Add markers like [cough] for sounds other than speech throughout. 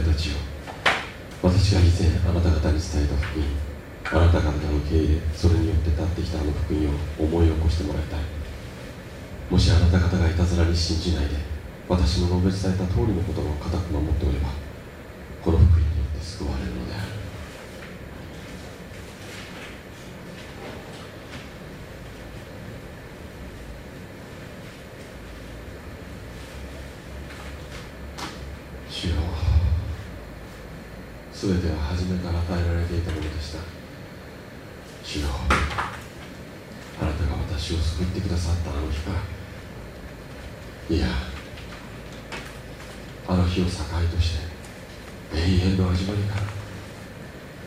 弟たちよ私が以前あなた方に伝えた福音あなた方の受け入れそれによって立ってきたあの福音を思い起こしてもらいたい。もしあなた方がいたずらに信じないで私の述べ伝えた通りのことを固く守っておればこの福音によって救われるのである主よ全ては初めから与えられていたものでした主よあなたが私を救ってくださったあの日からいやあの日を境として永遠の始まりから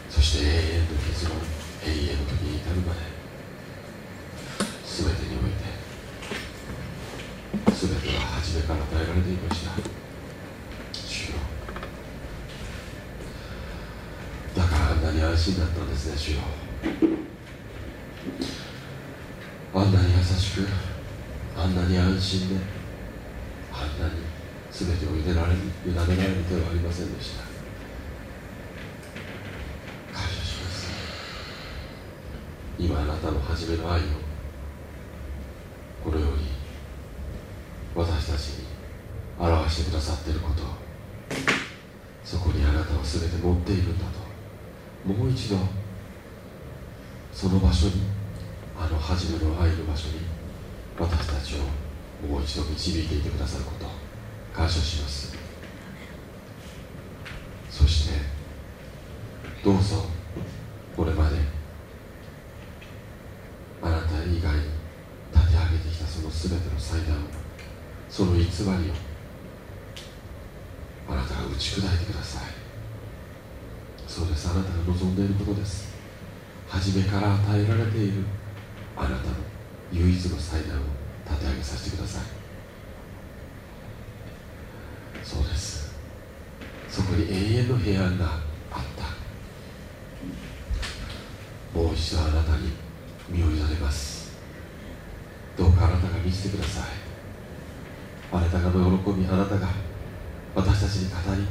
そして永遠の結論永遠の時に至るまで全てにおいて全ては初めから与えられていました主よだからあんなに安心だったんですね主よあんなに優しくあんなに安心であんなに全てを委ねられる委ねられる手はありませんでした。感謝します。今あなたの初めの愛をこのように私たちに表してくださっていることそこにあなたは全て持っているんだともう一度その場所にあの初めの愛の場所に私たちをもう一度導いていてくださること感謝しますそしてどうぞこれまであなた以外に立て上げてきたその全ての祭壇をその偽りあなたが打ち砕いてください。そうです。あなたが望んでいることです。初めから与えられているあなたの唯一の祭壇を立て上げさせてください。そうです。そこに永遠の平安があった。もう一度あなたに身を委ねます。どうかあなたが見せてください。あなたがの喜びあなたが私たちに語り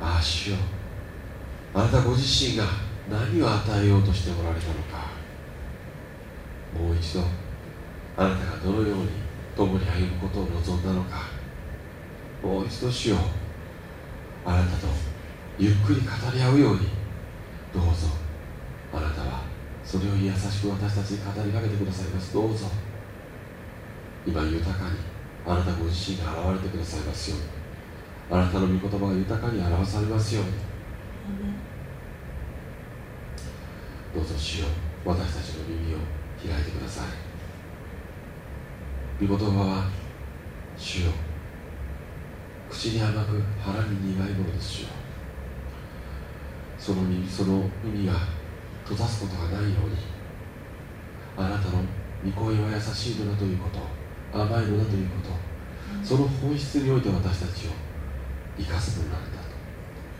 ああ主よ。あなたご自身が何を与えようとしておられたのか。もう一度あなたがどのように共に歩むことを望んだのか。もう一度主よあなたとゆっくり語り合うようにどうぞ。あなたはそれを優しく私たちに語りかけてくださいます。どうぞ。今豊かにあなたご自身が現れてくださいますように。あなたの御言葉が豊かに表されますように。どうぞ主よ私たちの耳を開いてください。御言葉は主よ口に甘く腹に苦いものです主よ。その耳その耳が閉ざすことがないようにあなたの御声は優しいのだということ甘いのだということ。その本質において私たちを生かすものなんだと。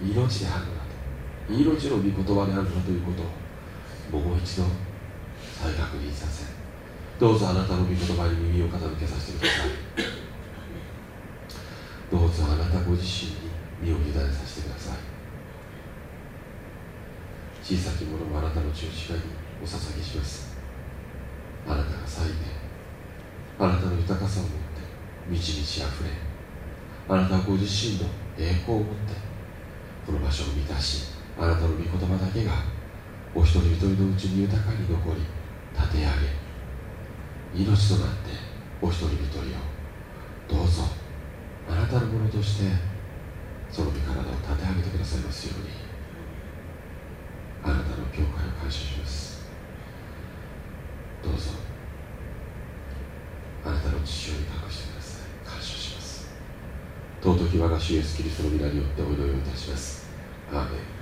命であるのだと。命の御言葉であるのだということをもう一度再確認させどうぞあなたの御言葉に耳を傾けさせてください。[laughs] どうぞあなたご自身に身を委ねさせてください。小さきものもあなたの十字架にお捧げします。あなたが咲いてあなたの豊かさを持って満ち満ち溢れあなたご自身の栄光を持ってこの場所を満たしあなたの御言葉だけがお一人一人のうちに豊かに残り立て上げ命となってお一人一人をどうぞあなたのものとしてその身体を立て上げてくださいますように。あなたの教会を感謝します。どうぞ。父親に託してください感謝します。尊き我が主イエスキリストの皆によってお祈りをいたします。アーメン。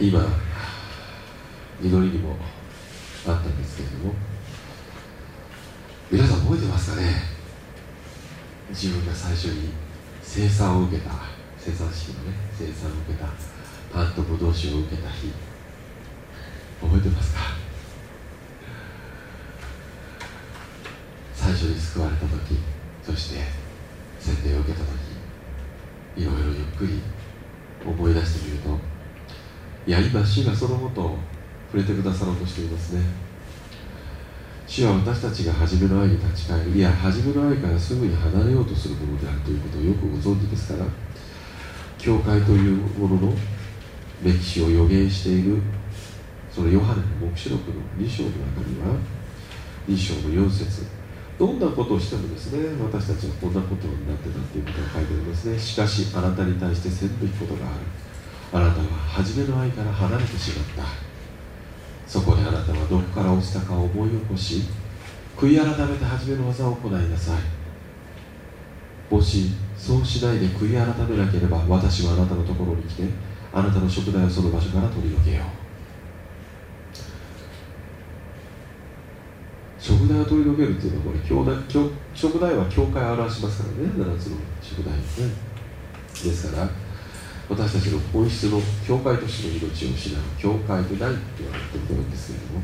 今祈りにもあったんですけれども皆さん覚えてますかね？自分が最初に生産を受けた生産式のね生産を受けた。パンとブドウ酒を受けた日。覚えてますか？最初に救われた時そして洗礼を受けた時いろいろゆっくり思い出してみるといや今主がそのことを触れてくださろうとしていますね。主は私たちが初めの愛に立ち返る。いや初めの愛からすぐに離れようとするものであるということをよくご存知ですから教会というものの歴史を予言しているそのヨハネの黙示録の2章の中には2章の4節どんなことをしてもですね私たちはこんなことになってたっていうことが書いてありますね。しかしあなたに対してせんべきことがある。あなたは初めの愛から離れてしまった。そこであなたはどこから落ちたかを思い起こし悔い改めて初めの技を行いなさい。もしそうしないで悔い改めなければ私はあなたのところに来てあなたの食材をその場所から取り除けよう。食材を取り除けるっていうのはこれ教団教食材は教会を表しますからね7つの食材ね。ですから私たちの本質の教会としての命を失う。教会でないって言われてるんですけれども。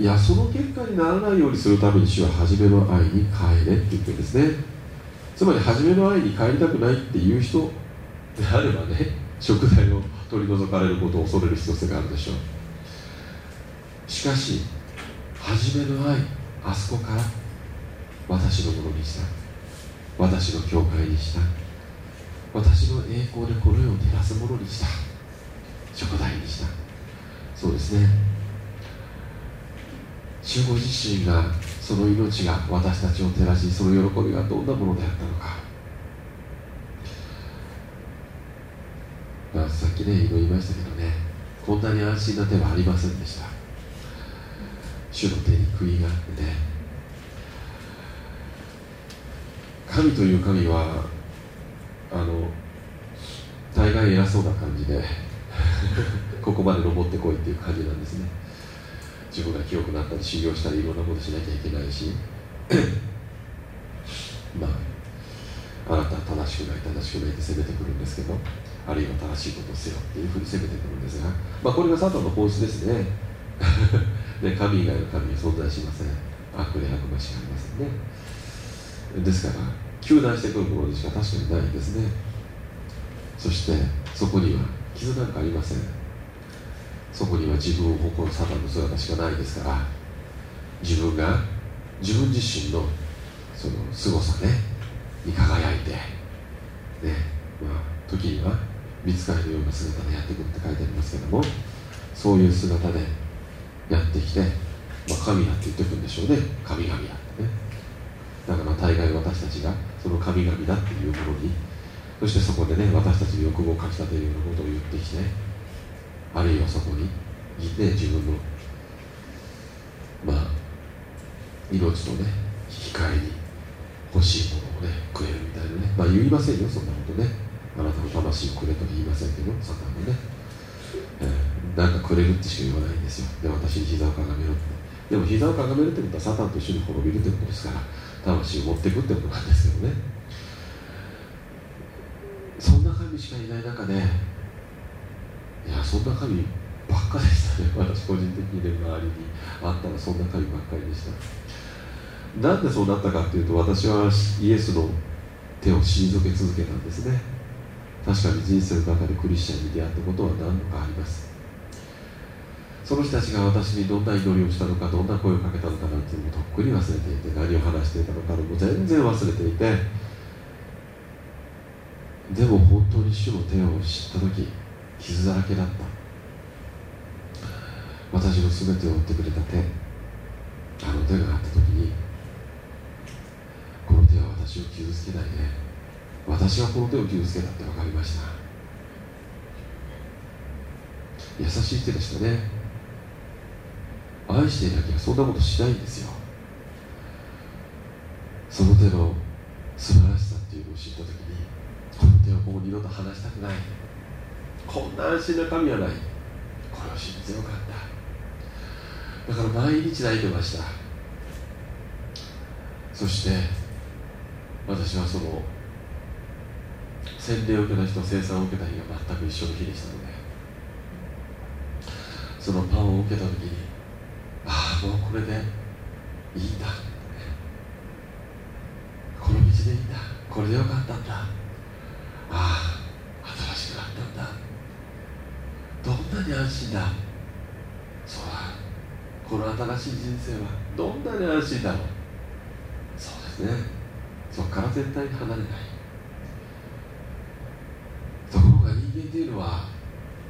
いやその結果にならないようにするために主は初めの愛に帰れって言ってるんですね。つまり初めの愛に帰りたくないっていう人であればね食材を取り除かれることを恐れる必要性があるでしょう。しかし初めの愛あそこから私のものにした。私の教会にした。私の栄光でこの世を照らすものにした。食材にした。そうですね。主ご自身がその命が私たちを照らしその喜びがどんなものであったのか、まあ、さっきね今言いましたけどねこんなに安心な手はありませんでした。主の手に悔いがあってね。神という神はあの大概偉そうな感じで [laughs] ここまで登ってこいっていう感じなんですね。自分が清くなったり修行したりいろんなことしなきゃいけないし [coughs] まああなたは正しくない正しくないって責めてくるんですけどあるいは正しいことをせよっていうふうに責めてくるんですが、まあ、これがサタンの本質ですね。で [laughs] 神以外の神は存在しません。悪で悪魔しかありませんね。ですから糾弾してくるものでしか確かにないんですね。そしてそこには傷なんかありません。そこには自分を誇るサタンの姿しかないですから自分が自分自身のその凄さねに輝いてねまあ時には見つかりのような姿でやってくるって書いてありますけどもそういう姿でやってきて、まあ、神だって言ってくるんでしょうね。神々だってね。だから大概私たちがその神々だっていうものにそしてそこでね私たちの欲望をかきたてるようなことを言ってきてあるいはそこにいて自分のまあ命とね引き換えに欲しいものをねくれるみたいなね。まあ言いませんよそんなことね。あなたの魂をくれとは言いませんけどサタンもね、えーなんかくれるってしか言わないんですよ。で私に膝をかがめろって。でも膝をかがめるってことはサタンと一緒に滅びるってことですから魂を持っていくってことなんですけどね。そんな神しかいない中でいやそんな神ばっかりでしたね。私個人的にね周りにあったらそんな神ばっかりでした。なんでそうなったかっていうと私はイエスの手を退け続けたんですね。確かに人生の中でクリスチャンに出会ったことは何度かあります。その人たちが私にどんな祈りをしたのかどんな声をかけたのかなんていうのもとっくに忘れていて何を話していたのかも全然忘れていてでも本当に主の手を知った時傷だらけだった。私の全てを追ってくれた手あの手があった時にこの手は私を傷つけないで私はこの手を傷つけたって分かりました。優しい手でしたね。愛していなきゃそんなことしないんですよ。その手の素晴らしさっていうのを知った時にこの手をもう二度と離したくない。こんな安心な神はない。これを信じてよかった。だから毎日泣いてました。そして私はその洗礼を受けた日と生産を受けた日が全く一緒の日でしたのでそのパンを受けた時にああもうこれでいいんだ。この道でいいんだ。これでよかったんだ。ああ新しくなったんだどんなに安心だ？そうだ。この新しい人生はどんなに安心だろう？そうですね。そこから絶対に離れない。ところが人間っていうのは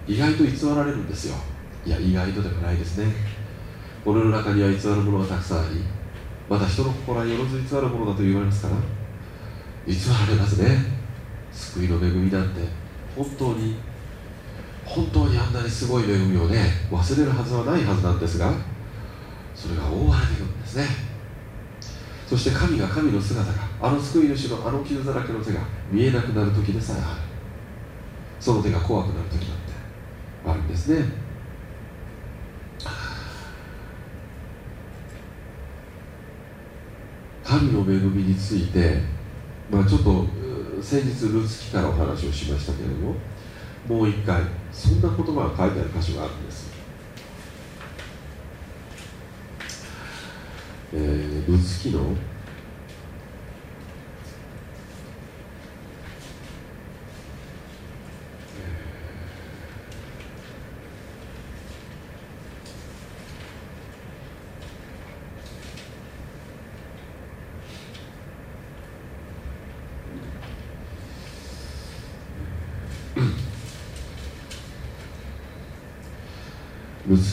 意外と偽られるんですよ。いや意外とでもないですね。この世の中には偽るものがたくさんありまた人の心はよろず偽るものだと言われますから偽られますね。救いの恵みなんて本当に本当にあんなにすごい恵みをね忘れるはずはないはずなんですがそれが覆われていくんですね。そして神が神の姿があの救い主のあの傷だらけの手が見えなくなる時でさえある。その手が怖くなる時だってあるんですね。神の恵みについて、まあ、ちょっと先日ルーツ記からお話をしましたけれどももう一回そんな言葉が書いてある箇所があるんです、えー、ルツ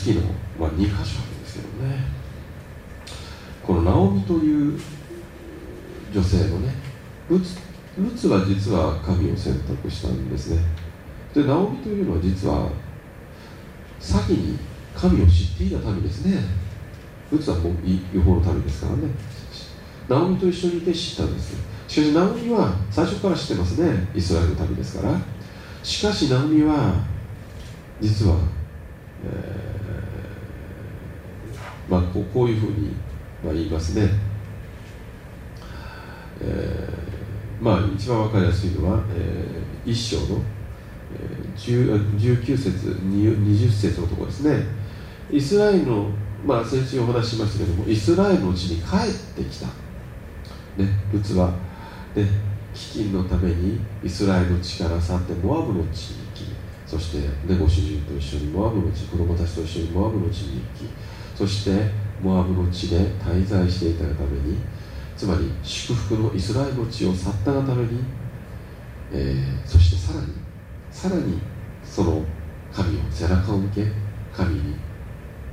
記の、まあ、2箇所あるんですけどねこのナオミという女性のねルツルツは実は神を選択したんですね。でナオミというのは実は先に神を知っていた民ですね。ルツはもう予報の民ですからね。ナオミと一緒にいて知ったんです。しかしナオミは最初から知ってますね。イスラエルの民ですから。しかしナオミは実はえー、まあ、こういうふうに、まあ、言いますね、えー、まあ一番分かりやすいのは、えー、一章の、えー、19節20節のところですね。イスラエルのまあ先週お話ししましたけどもイスラエルの地に帰ってきた、ね、ルツは、ね、飢饉のためにイスラエルの地から去ってモアブの地に行きそして、ね、ご主人と一緒にモアブの地子供たちと一緒にモアブの地に行きそしてモアブの地で滞在していたためにつまり祝福のイスラエルの地を去ったがために、えー、そしてさらにさらにその神を背中を向け神に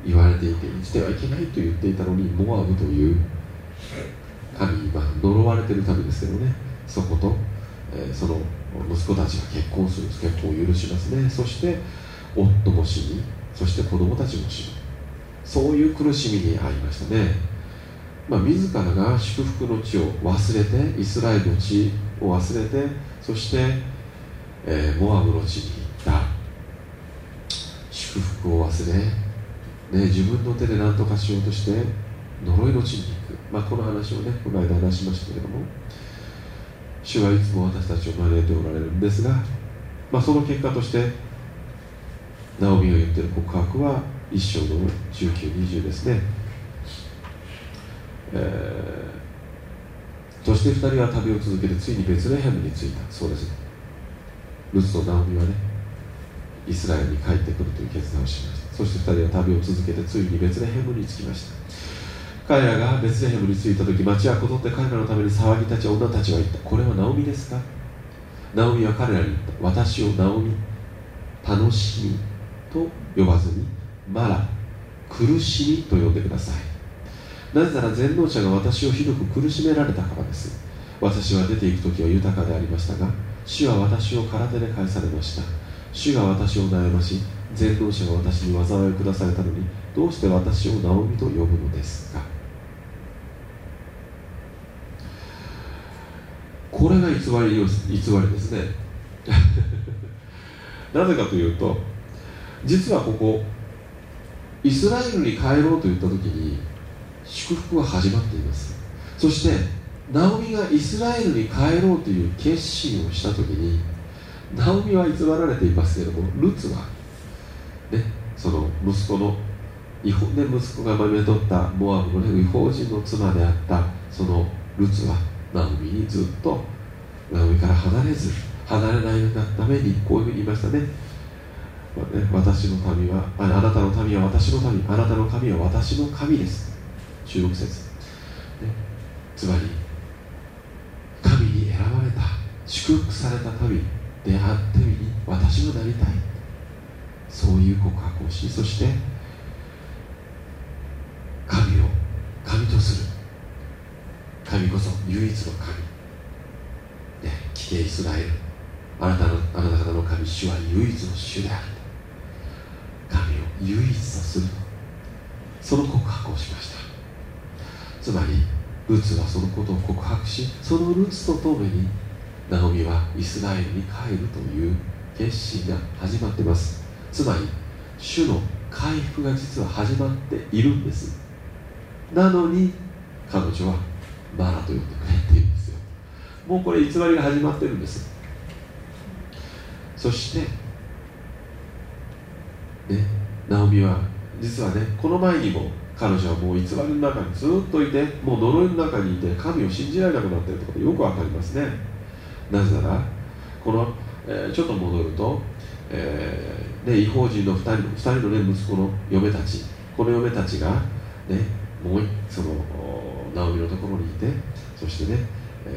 言われていて生きてはいけないと言っていたのにモアブという神に、呪われてるためですけどねそこと、えー、その息子たちが結婚する結婚を許しますね。そして夫も死にそして子供たちも死ぬ。そういう苦しみに遭いましたね、まあ、自らが祝福の地を忘れてイスラエルの地を忘れてそして、えー、モアブの地に行った。祝福を忘れ、ね、自分の手で何とかしようとして呪いの地に行く、まあ、この話をねこの間話しましたけれども主はいつも私たちを招いておられるんですが、まあ、その結果としてナオミが言っている告白は一章の1920ですね、えー、そして2人は旅を続けてついにベツレヘムに着いた。そうですルツとナオミはねイスラエルに帰ってくるという決断をしました。そして2人は旅を続けてついにベツレヘムに着きました。彼らがベツレヘムに着いた時町はこぞって彼らのために騒ぎ立ち女たちは言った。これはナオミですか？ナオミは彼らに言った私をナオミ楽しみと呼ばずにマラ苦しみと呼んでください。なぜなら全能者が私をひどく苦しめられたからです。私は出ていく時は豊かでありましたが主は私を空手で返されました。主が私を悩まし全能者が私に災いを下されたのにどうして私をナオミと呼ぶのですか。これが偽り偽りですね。[laughs] なぜかというと実はここイスラエルに帰ろうと言った時に祝福は始まっています。そしてナオミがイスラエルに帰ろうという決心をした時にナオミは偽られていますけれどもルツはねその息子の違法で息子がまめとったモアブの、ね、違法人の妻であったそのルツはナオミにずっとナオミから離れず離れないためにこういうふうに言いましたね私の民はあなたの民は私の民あなたの神は私の神です。中国説、ね、つまり神に選ばれた祝福された民であってみに私はなりたい。そういう告白をしそして神を神とする。神こそ唯一の神、ね、聞けイスラエル。あなたのあなた方の神主は唯一の主である。神を唯一とする。その告白をしました。つまりルツはそのことを告白しそのルツとともにナオミはイスラエルに帰るという決心が始まっています。つまり主の回復が実は始まっているんです。なのに彼女はマラと呼んでくれっていうんですよ。もうこれ偽りが始まってるんです。そしてねナオミは実はねこの前にも彼女はもう偽りの中にずっといてもう呪いの中にいて神を信じられなくなっているところよくわかりますねなぜならこの、えー、ちょっと戻ると、えーね、違法人の2人の ,2 人の、ね、息子の嫁たちこの嫁たちが、ね、もうそのナオミのところにいてそしてね、え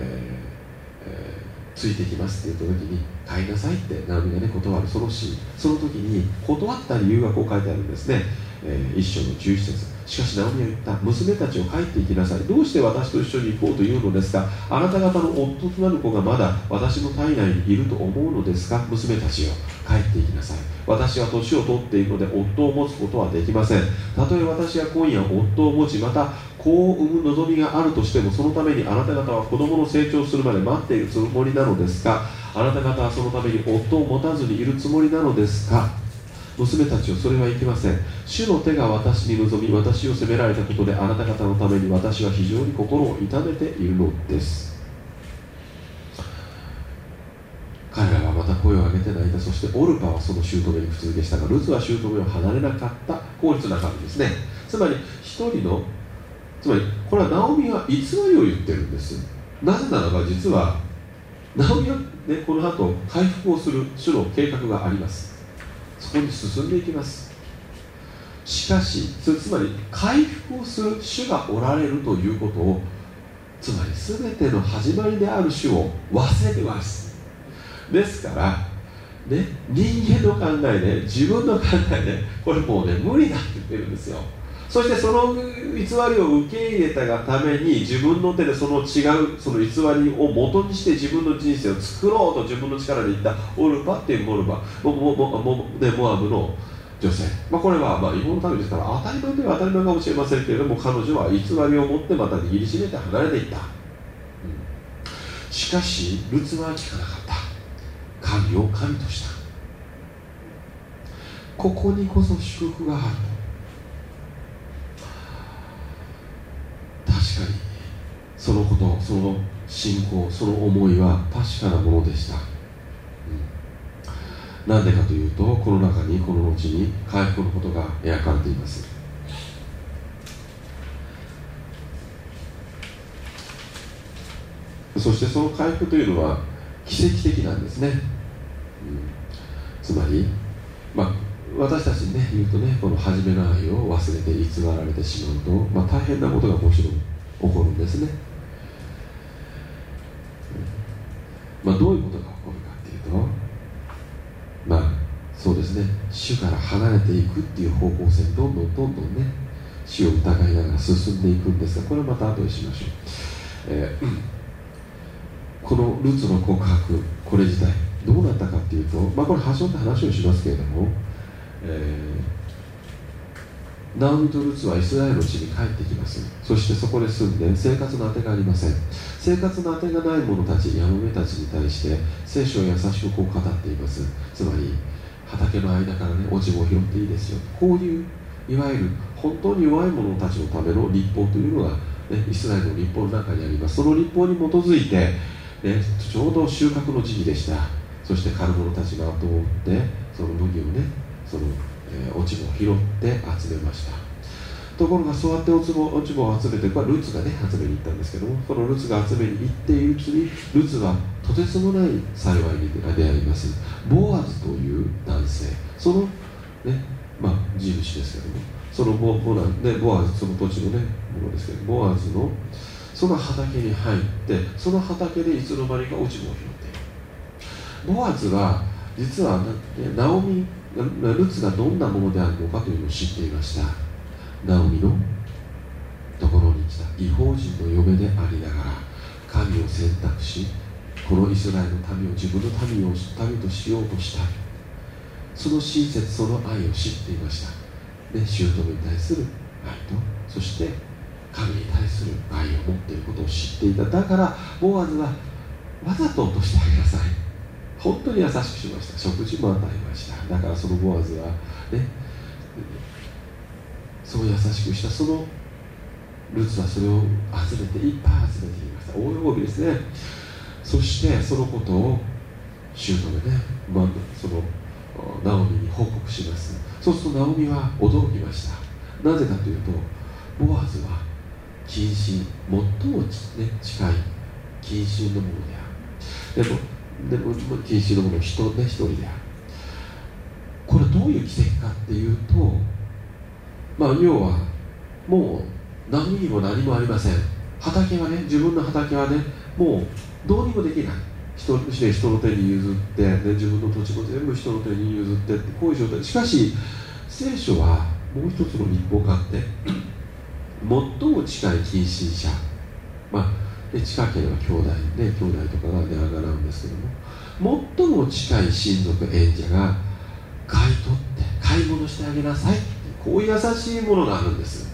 ーえー、ついてきますって言った時に買いなさいってナオミがね断るそのシーンその時に断った理由がこう書いてあるんですね、えー、一章の11節。しかしナオミは言った？娘たちを帰っていきなさい。どうして私と一緒に行こうというのですか？あなた方の夫となる子がまだ私の体内にいると思うのですか？娘たちよ帰っていきなさい。私は年を取っているので夫を持つことはできません。たとえ私が今夜夫を持ちまた子を産む望みがあるとしてもそのためにあなた方は子供の成長するまで待っているつもりなのですか？あなた方はそのために夫を持たずにいるつもりなのですか？娘たちをそれはいけません。主の手が私に望み私を責められたことであなた方のために私は非常に心を痛めているのです。彼らはまた声を上げて泣いた。そしてオルパはその姑に不続けしたがルツは姑を離れなかった。法律な感じですね。つまり一人のつまりこれはナオミは偽りを言ってるんです。なぜならば実はナオミは、ね、この後回復をする主の計画があります。そこに進んでいきます。しかしつまり回復をする主がおられるということをつまり全ての始まりである主を忘れてます。ですからね、人間の考えで、自分の考えで、これもうね無理だって言ってるんですよ。そしてその偽りを受け入れたがために自分の手でその違うその偽りを元にして自分の人生を作ろうと自分の力で言ったオルパっていうモルバモモモモね、モアブの女性、まあ、これはまあ違法の民ですから当たり前では当たり前かもしれませんけれども彼女は偽りを持ってまた握りしめて離れていった、うん、しかしルツは聞かなかった。神を神とした。ここにこそ祝福がある確かにそのことその信仰その思いは確かなものでした、うん、なんでかというとこの中にこの後に回復のことが描かれています。そしてその回復というのは奇跡的なんですね、うん、つまり、まあ、私たちにね言うとねこの初めの愛を忘れて偽られてしまうと、まあ、大変なことがもちろん起こるんですね、まあ、どういうことが起こるかっていうとまあそうですね。主から離れていくっていう方向性どんどんどんどんね主を疑いながら進んでいくんですがこれはまた後でしましょう、えー、[clears throat] このルツの告白これ自体どうなったかっていうと、まあ、これ端折って話をしますけれどもえー、ナオミとルツはイスラエルの地に帰ってきます。そしてそこで住んで生活のあてがありません。生活のあてがない者たちヤモメたちに対して聖書を優しくこう語っています。つまり畑の間からね落ち葉を拾っていいですよ。こういういわゆる本当に弱い者たちのための立法というのが、ね、イスラエルの立法の中にあります。その立法に基づいて、ね、ちょうど収穫の時期でした。そして狩る者たちが後を追ってその麦をねその、えー、落ち葉を拾って集めました。ところがそうやって落ち葉落ち葉を集めてこれはルツがね集めに行ったんですけどもこのルツが集めに行っているうちにルツはとてつもない幸いに出会います。ボアズという男性そのねまあ地主ですけどもそのボボナ、ね、ボアズその土地のねものですけどボアズのその畑に入ってその畑でいつの間にか落ち葉を拾っている。ボアズは実は、ね、ナオミルツがどんなものであるのかというのを知っていました。ナオミのところに来た違法人の嫁でありながら神を選択しこのイスラエルの民を自分の民を民としようとした。その親切その愛を知っていました。で姑に対する愛とそして神に対する愛を持っていることを知っていた。だからボアズはわざと落としてあげなさい。本当に優しくしました。食事も与えました。だからそのボアズはねそう優しくした。そのルツはそれを集めていっぱい集めてきました。大喜びですね。そしてそのことを姑ね、まあ、そのナオミに報告します。そうするとナオミは驚きました。なぜかというとボアズは近親最も、ね、近い近親のものである。でもでも近親のもの人,、ね、一人である。これどういう奇跡かっていうとまあ要はもう何にも何もありません。畑はね自分の畑はねもうどうにもできない。人人の手に譲って、ね、自分の土地も全部人の手に譲ってってこういう状態。しかし聖書はもう一つの立法があって最も近い近親者。まあ近ければ兄弟ね兄弟とかがね上がるんですけども最も近い親族縁者が買い取って買い物してあげなさいこういう優しいものがあるんです、ね、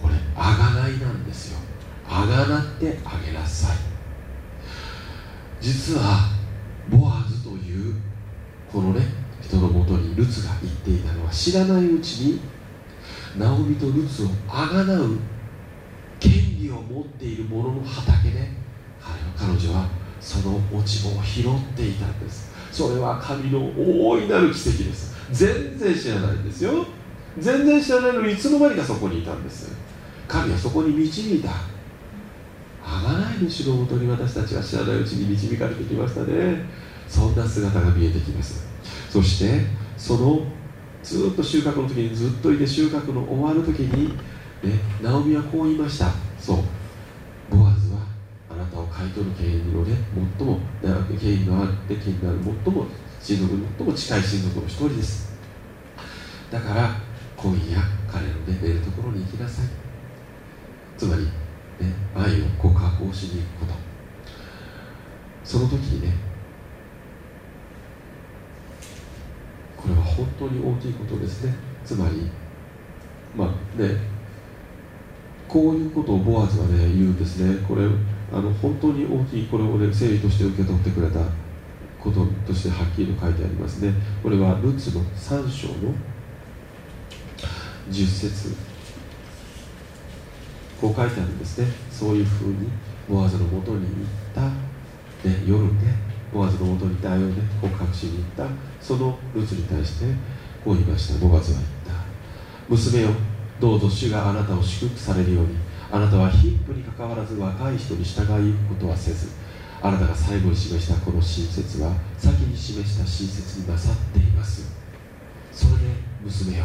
これあがないなんですよ。あがなってあげなさい。実はボアズというこのね人のもとにルツが言っていたのは知らないうちにナオミとルツをあがなう権利を持っている者のの畑で彼彼女はその落ち葉を拾っていたんです。それは神の大いなる奇跡です。全然知らないんですよ。全然知らないのにいつの間にかそこにいたんです。神はそこに導いた。あがない主のもとに私たちは知らないうちに導かれてきましたね。そんな姿が見えてきます。そしてそのずっと収穫の時にずっといて収穫の終わる時に、ね、ナオミはこう言いました。そう。ボアズはあなたを買い取る権威のね最も権威のある権威のある最も親族に最も近い親族の一人です。だから今夜彼の、ね、寝るところに行きなさい。つまり、ね、愛を告白をしに行くこと。その時にねこれは本当に大きいことですね。つまりまあねこういうことをボアズはね言うんですね。これあの本当に大きいこれをね誠意として受け取ってくれたこととしてはっきりと書いてありますね。これはルツの3章の10節。こう書いてあるんですね。そういうふうにボアズのもとに行った、ね、夜ねボアズのもとに行った愛をね告白しに行った。そのルツに対してこう言いました。ボアズは言った。娘よどうぞ主があなたを祝福されるようにあなたは貧富にかかわらず若い人に従いことはせずあなたが最後に示したこの親切は先に示した親切になさっています。それで娘よ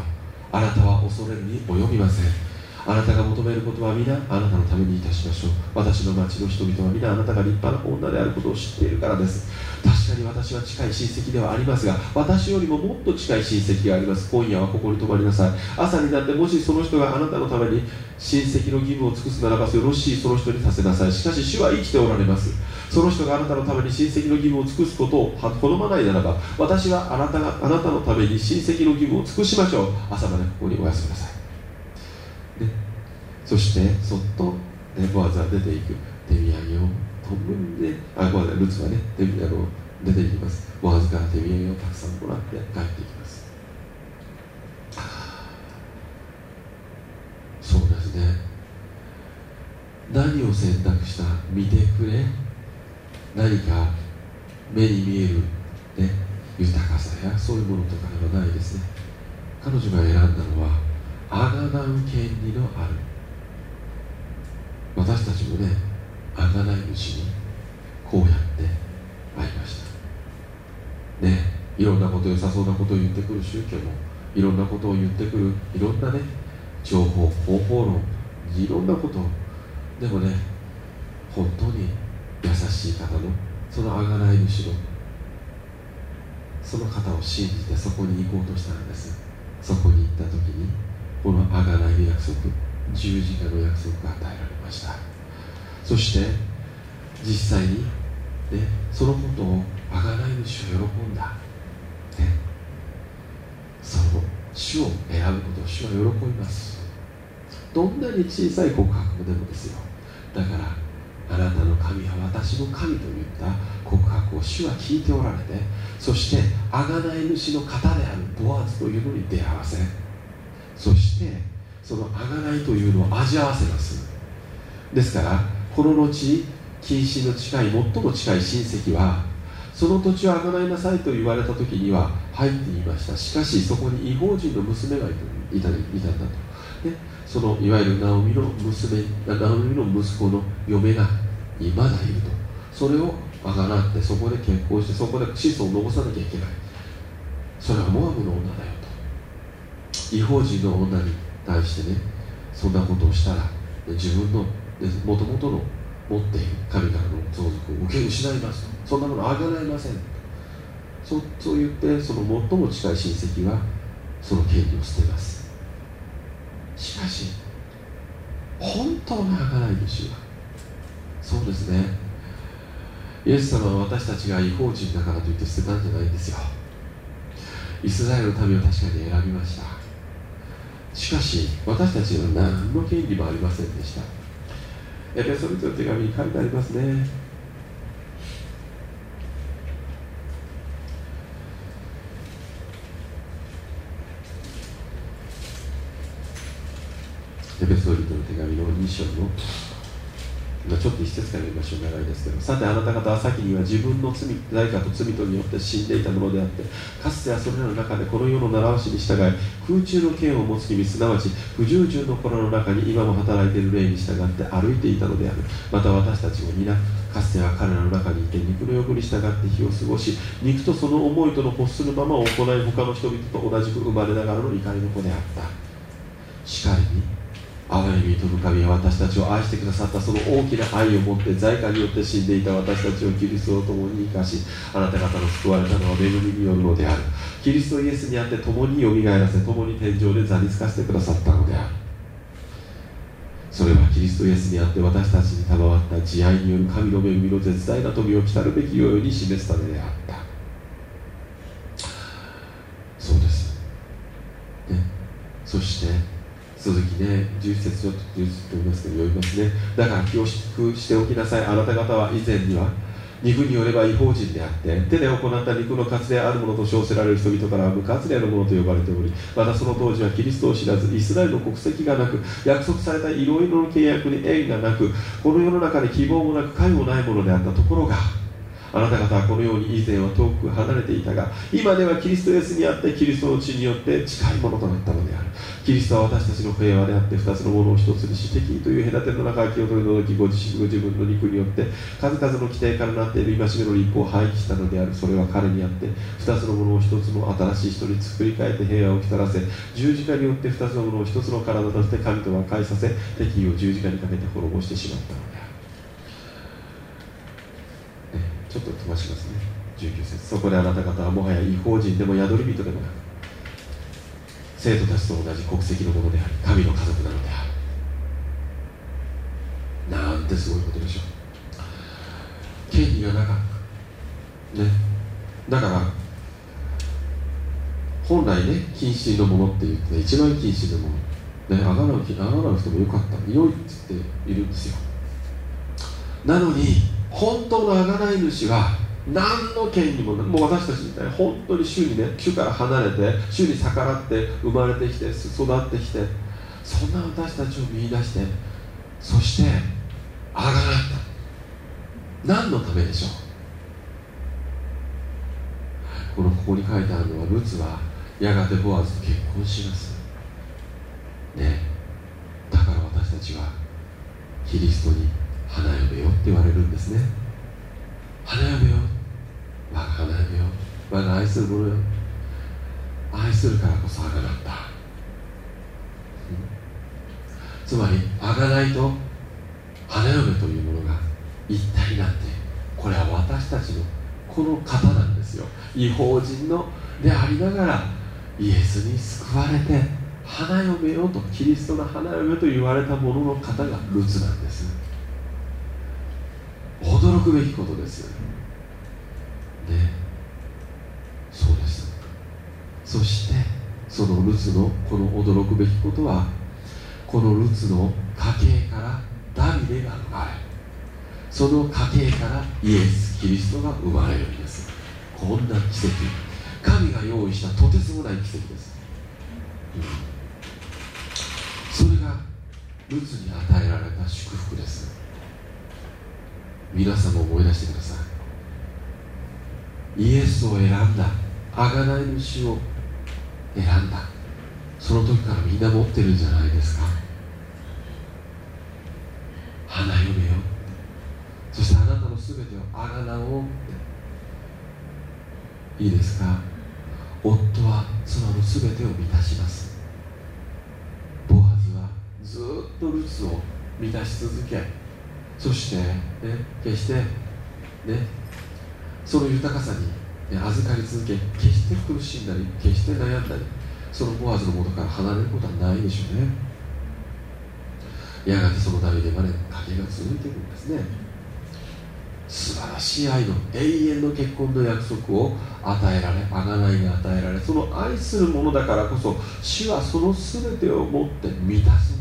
あなたは恐れるに及びません。あなたが求めることは皆あなたのためにいたしましょう。私の町の人々は皆あなたが立派な女であることを知っているからです。確かに私は近い親戚ではありますが私よりももっと近い親戚があります。今夜はここに泊まりなさい。朝になってもしその人があなたのために親戚の義務を尽くすならばよろしいその人にさせなさい。しかし主は生きておられます。その人があなたのために親戚の義務を尽くすことを好まないならば私はあなたがあなたのために親戚の義務を尽くしましょう。朝までここにお休みなさい、そしてそっと、ね、ボアズは出ていく。手土産を飛んであボアズルツはね手土産を出ていきます。ボアズから手土産をたくさんもらって帰っていきます。そうですね。何を選択した？見てくれ。何か目に見える、ね、豊かさやそういうものとかではないですね。彼女が選んだのはあがう権利のある。私たちもねあがない主にこうやって会いました。ねいろんなこと良さそうなことを言ってくる宗教もいろんなことを言ってくるいろんなね情報方法論いろんなこと。でもね本当に優しい方のそのあがない主のその方を信じてそこに行こうとしたんです。そこに行った時にこのあがないの約束十字架の約束が与えられました。そして実際に、ね、そのことをあがない主を喜んだ、ね、その主を選ぶことを主は喜びます。どんなに小さい告白でもですよ。だからあなたの神は私の神といった。告白を主は聞いておられてそして贖い主の方であるボアズというのに出会わせそしてその贖いというのを味わわせます。ですからこの後禁止の近い最も近い親戚はその土地を贖いなさいと言われた時には入っていました。しかしそこに違法人の娘がいたいたんだと、ね、そのいわゆるナオミの娘ナオミの息子の嫁がいまだいると。それをあがなってそこで結婚してそこで子孫を残さなきゃいけない。それはモアブの女だよと。違法人の女に対してねそんなことをしたら自分のもともとの持っている神からの相続を受け失いますそんなものあがられません。そうそう言ってその最も近い親戚はその権利を捨てます。しかし本当の贖い主はそうですね。イエス様は私たちが違法人だからといって捨てたんじゃないんですよ。イスラエルの民を確かに選びました。しかし私たちは何の権利もありませんでした。エペソビトの手紙に書いてありますね。エペソリトの手紙の2章のちょっと一節から読みましょう。長いですけど。さてあなた方は先には自分の罪誰かと罪とによって死んでいたものであってかつてはそれらの中でこの世の習わしに従い空中の剣を持つ君すなわち不従順の子らの中に今も働いている霊に従って歩いていたのである。また私たちも皆かつては彼らの中にいて肉の欲に従って日を過ごし肉とその思いとの欲するままを行い他の人々と同じく生まれながらの怒りの子であった。しかりに憐れみと深みは私たちを愛してくださったその大きな愛を持って在家によって死んでいた私たちをキリストと共に生かしあなた方の救われたのは恵みによるのである。キリストイエスにあって共によみがえらせ共に天井で座につかせてくださったのである。それはキリストイエスにあって私たちに賜った慈愛による神の恵みの絶大な富を来たるべきように示すためであった。そうです、ね、そして続きね11節ちょっと11節と言いますけど読みますね。だから気を低くしておきなさいあなた方は以前には肉によれば違法人であって手で行った肉の活であるものと称せられる人々から無活例のものと呼ばれておりまたその当時はキリストを知らずイスラエルの国籍がなく約束されたいろいろの契約に縁がなくこの世の中で希望もなく解もないものであったところがあなた方はこのように以前は遠く離れていたが今ではキリストイエスにあってキリストの血によって近いものとなったのである。キリストは私たちの平和であって2つのものを1つにし敵という隔ての中を気を取り除きご自身ご自分の肉によって数々の規定からなっている戒めの立法を廃棄したのであるそれは彼にあって2つのものを1つの新しい人に作り変えて平和をきたらせ十字架によって2つのものを1つの体として神と和解させ敵意を十字架にかけて滅ぼしてしまったのであるちょっと飛ばしますね。19節。そこであなた方はもはや違法人でも宿り人でもなく生徒たちと同じ国籍のものであり神の家族なのである。なんてすごいことでしょう。権利がなかったね。だから本来ね禁止のものって言って、ね、一番禁止のもの。ねあがなうあがなう人もよかった。良いって言っているんですよ。なのに本当の贖い主は何の権利ももう私たちみたいに本当に主にね主から離れて主に逆らって生まれてきて育ってきてそんな私たちを見出してそしてあがなった。何のためでしょう？このここに書いてあるのはルツはやがてボアズと結婚します。ね。だから私たちはキリストに花嫁よって言われるんですね。花嫁よ。我が花嫁よ。我が愛する者よ。愛するからこそあがなった、つまりあがないと花嫁というものが一体になってこれは私たちのこの方なんですよ。違法人のでありながらイエスに救われて花嫁よとキリストの花嫁と言われたものの方がルツなんです。驚くべきことです。ね。そうです。そしてそのルツのこの驚くべきことはこのルツの家系からダビデが生まれその家系からイエス・キリストが生まれるんです。こんな奇跡。神が用意したとてつもない奇跡です、うん、それがルツに与えられた祝福です。皆様思い出してください。イエスを選んだ贖い主を選んだ。その時からみんな持ってるんじゃないですか。花嫁よそしてあなたの全てをあがなおうって。いいですか？夫は妻の全てを満たします。ボアズはずっとルツを満たし続けそして、ね、決して、ね、その豊かさに、ね、預かり続け決して苦しんだり決して悩んだりそのボアズのもとから離れることはないでしょうね。やがてそのダビデまで家計が続いていくんですね。素晴らしい愛の永遠の結婚の約束を与えられ贖いが与えられその愛するものだからこそ主はその全てをもって満たす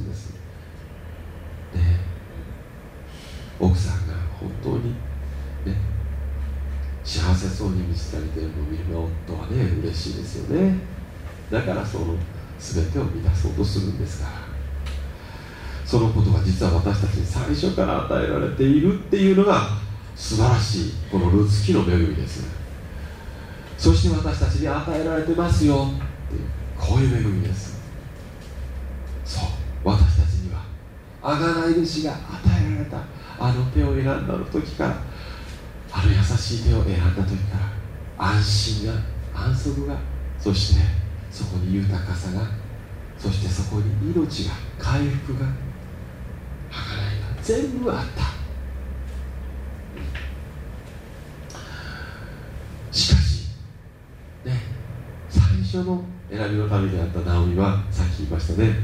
奥さんが本当にね幸せそうに見せられているのを見る夫はね嬉しいですよね。だからその全てを満たそうとするんですから。そのことが実は私たちに最初から与えられているっていうのが素晴らしいこのルツキの恵みです。そして私たちに与えられてますよっていうこういう恵みです。そう私たちには贖い主が与えられたあの手を選んだの時からあの優しい手を選んだ時から安心が安息がそしてそこに豊かさがそしてそこに命が回復が計らいが全部あった。しかしね最初の選びの旅であったナオミはさっき言いましたね。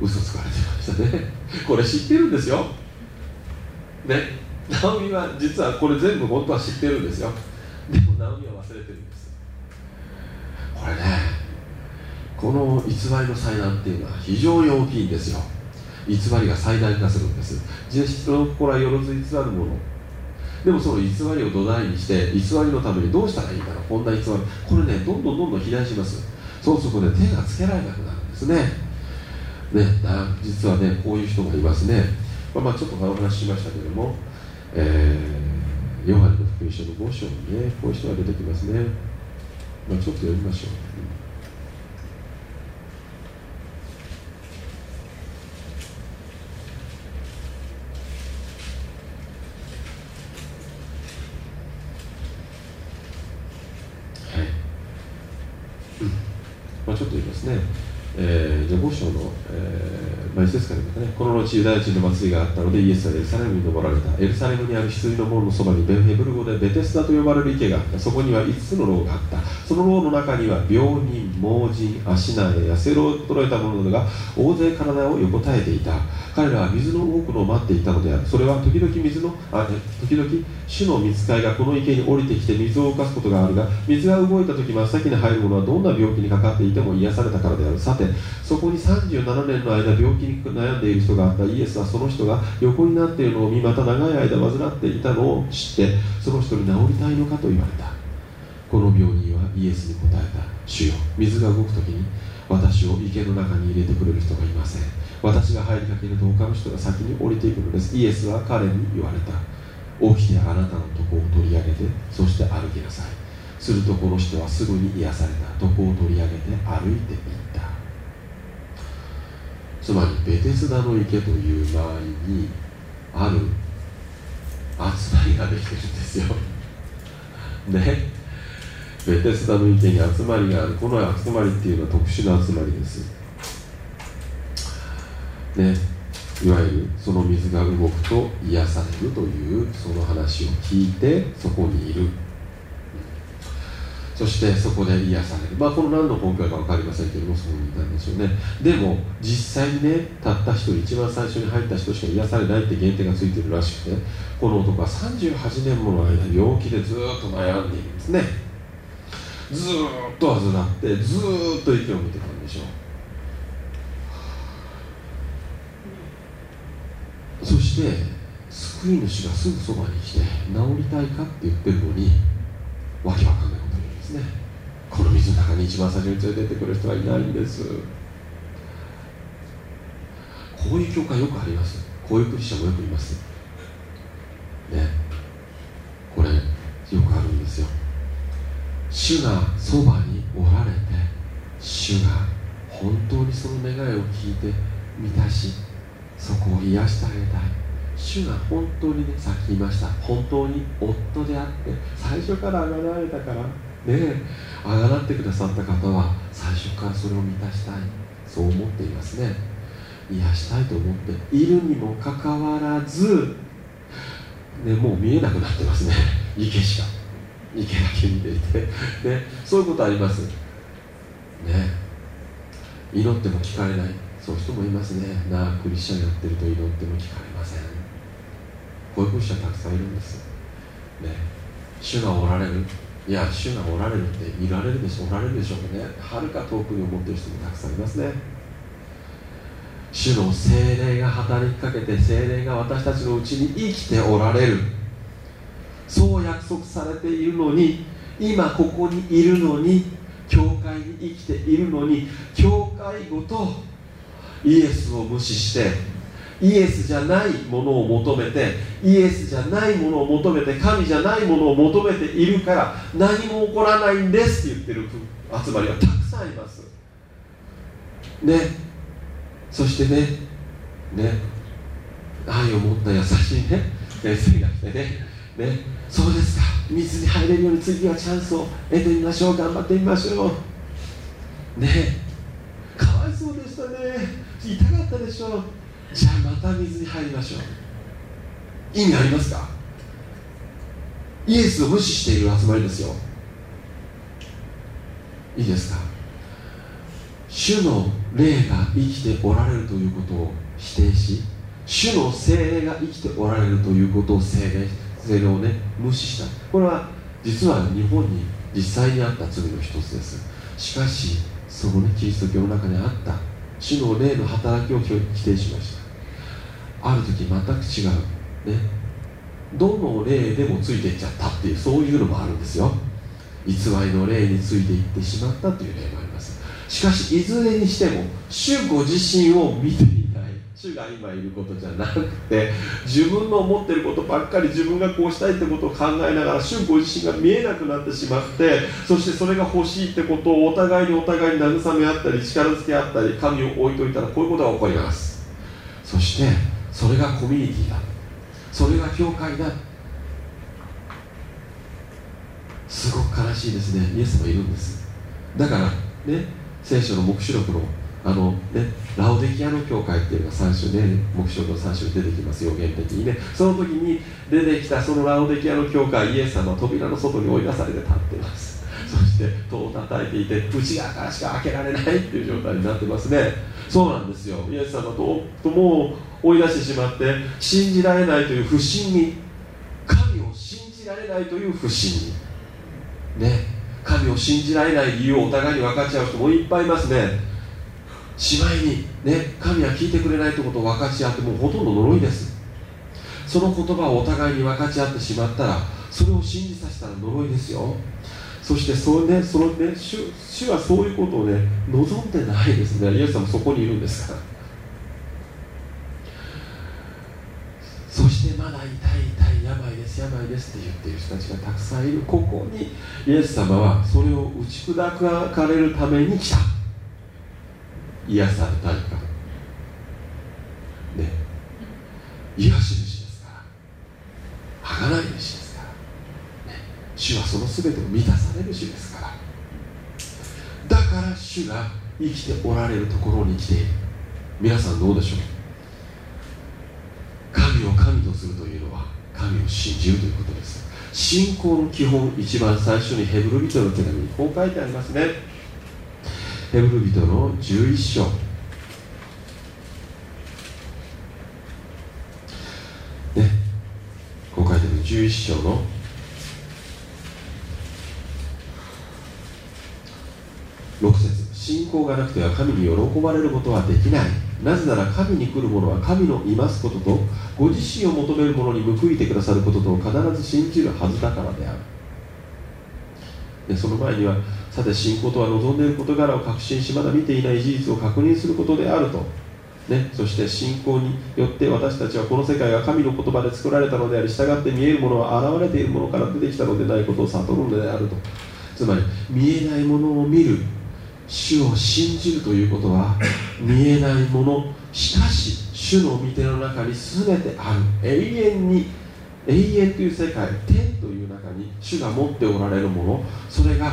嘘つかれてましたね。これ知ってるんですよ。ね。ナオミは実はこれ全部本当は知ってるんですよ。でもナオミは忘れてるんです。これねこの偽りの災難っていうのは非常に大きいんですよ。偽りが最大化するんです。実質の心はよろず偽るもの。でもその偽りを土台にして偽りのためにどうしたらいいんだろう。こんな偽り。これねどんどんどんどん肥大します。そうするとね手がつけられなくなるんですね。ね実はねこういう人がいますね。まあ、まあちょっとお話ししましたけれども、えー、ヨハネの福音書の5章にねこういう人が出てきますね、まあ、ちょっと読みましょう、はいうんまあ、ちょっと言いますねえー、じゃあ5章の、えーまあ、一節から後ユダヤ人の祭りがあったのでイエスはエルサレムに登られた。エルサレムにある羊の門のそばにベヘブル語でベテスダと呼ばれる池があった。そこには5つの牢があった。その牢の中には病人盲人足苗痩せろ衰えた者などが大勢体を横たえていた。彼らは水の動くのを待っていたのである。それは時々水のあ時々主の見つかいがこの池に降りてきて水を動かすことがあるが水が動いた時真っ先に入る者はどんな病気にかかっていても癒されたからである。さてそこに37年の間病気に悩んでいる人があったイエスはその人が横になっているのを見また長い間患っていたのを知ってその人に治りたいのかと言われた。この病人はイエスに答えた。主よ水が動く時に私を池の中に入れてくれる人がいません。私が入りかけると他の人が先に降りていくのです。イエスは彼に言われた。起きてあなたの床を取り上げてそして歩きなさい。するとこの人はすぐに癒された。床を取り上げて歩いていった。つまりベテスダの池という周りにある集まりができてるんですよ。ね。ベテスダの池に集まりがある。この集まりっていうのは特殊な集まりです。ね。いわゆるその水が動くと癒されるというその話を聞いてそこにいる。そしてそこで癒される。まあこの何の根拠か分かりませんけどもそういたんですよね。でも実際にねたった一人一番最初に入った人しか癒されないって限定がついてるらしくてこの男は38年もの間病気でずっと悩んでいるんですね。ずっと患ってずっと息を見てたんでしょう。そして救い主がすぐそばに来て治りたいかって言ってるのにわけわかんないこと言うんですね。この水の中に一番最初に連れてってくる人はいないんですこういう教会よくありますこういうクリスチャンもよくいますねこれよくあるんですよ主がそばにおられて主が本当にその願いを聞いて満たしそこを癒してあげたい。主が本当にねさっき言いました。本当に夫であって最初からあがられたからねあがらってくださった方は最初からそれを満たしたい。そう思っていますね。癒したいと思っているにもかかわらず、ね、もう見えなくなってますね。池しか。池だけ見ていて、ね、そういうことあります。ね祈っても聞かれない。そういう人もいますね。なあクリスチャンやってると祈っても聞かれません。こういうクリスチャンたくさんいるんです。ね。主がおられる。いや主がおられるっていられるでしょおられるでしょうね。はるか遠くに思ってる人もたくさんいますね。主の精霊が働きかけて精霊が私たちのうちに生きておられる。そう約束されているのに今ここにいるのに教会に生きているのに教会ごとイエスを無視してイエスじゃないものを求めてイエスじゃないものを求めて神じゃないものを求めているから何も起こらないんですって言ってる集まりがたくさんいます。ね。そしてね。ね。愛を持った優しいね。先生が来てね。ね、そうですか。水に入れるように次はチャンスを得てみましょう。頑張ってみましょう。ね。かわいそうでしたね。痛かったでしょう。じゃあまた水に入りましょう。意味ありますか？イエスを無視している集まりですよ。いいですか？主の霊が生きておられるということを否定し主の精霊が生きておられるということを精霊精霊をね無視した。これは実は日本に実際にあった罪の一つです。しかしそのねキリスト教の中にあった主の霊の働きを否定しました。ある時全く違う。ね。どの霊でもついていっちゃったっていうそういうのもあるんですよ。偽りの霊についていってしまったという例もあります。しかしいずれにしても主ご自身を見てい主が今いることじゃなくて自分の思ってることばっかり自分がこうしたいってことを考えながら主ご自身が見えなくなってしまってそしてそれが欲しいってことをお互いにお互いに慰め合ったり力づけ合ったり神を置いといたらこういうことが起こります。そしてそれがコミュニティだ。それが教会だ。すごく悲しいですね。イエスもいるんです。だからね聖書の黙示録のあのね、ラオデキアの教会っていうのが3種ね目標の3種出てきます予言的にね。その時に出てきたそのラオデキアの教会イエス様扉の外に追い出されて立ってます。そして戸を叩いていて内側からしか開けられないっていう状態になってますね。そうなんですよ。イエス様ととも追い出してしまって信じられないという不信に神を信じられないという不信に。ね。神を信じられない理由をお互いに分かっち合う人もいっぱいいますね。しまいにね神は聞いてくれないということを分かち合ってもうほとんど呪いです。その言葉をお互いに分かち合ってしまったらそれを信じさせたら呪いですよ。そしてそねそのね主主はそういうことをね望んでないですね。イエス様もそこにいるんですから。そしてまだ痛い痛い病です病ですって言っている人たちがたくさんいる。ここにイエス様はそれを打ち砕かれるために来た。癒されたいかね癒し主ですから剥がない主ですから、ね、主はその全てを満たされる主ですから。だから主が生きておられるところに来ている皆さんどうでしょう神を神とするというのは神を信じるということです。信仰の基本一番最初にヘブル人の手紙にこう書いてありますね。ヘブル人の11章。ね。こう書いてある11章の。6節。信仰がなくては神に喜ばれることはできない。なぜなら神に来る者は神のいますこととご自身を求める者に報いてくださることと必ず信じるはずだからである。でその前にはさて信仰とは望んでいる事柄を確信しまだ見ていない事実を確認することであると、ね、そして信仰によって私たちはこの世界が神の言葉で作られたのであり従って見えるものは現れているものから出てきたのでないことを悟るのであると。つまり見えないものを見る主を信じるということは見えないものしかし主の御手の中に全てある。永遠に永遠という世界天という中に主が持っておられるもの。それが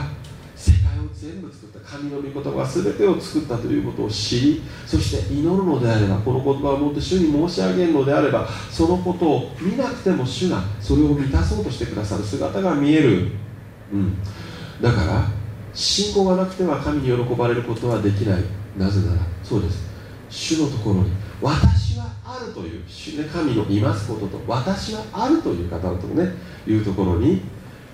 を全部作った神の御言葉全てを作ったということを知りそして祈るのであればこの言葉を持って主に申し上げるのであればそのことを見なくても主がそれを満たそうとしてくださる姿が見える、うん、だから信仰がなくては神に喜ばれることはできない。なぜならそうです。主のところに私はあるという神のいますことと私はあるという方のとねいうところに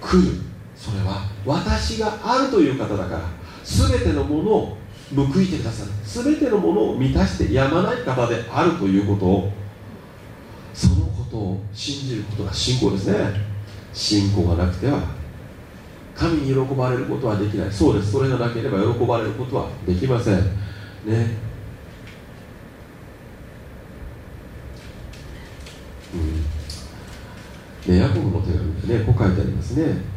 来る。それは私があるという方だから全てのものを報いてくださる。全てのものを満たしてやまない方であるということをそのことを信じることが信仰ですね。信仰がなくては神に喜ばれることはできない。そうです。それがなければ喜ばれることはできません。ね。うん。ねヤコブの手紙でねこう書いてありますね。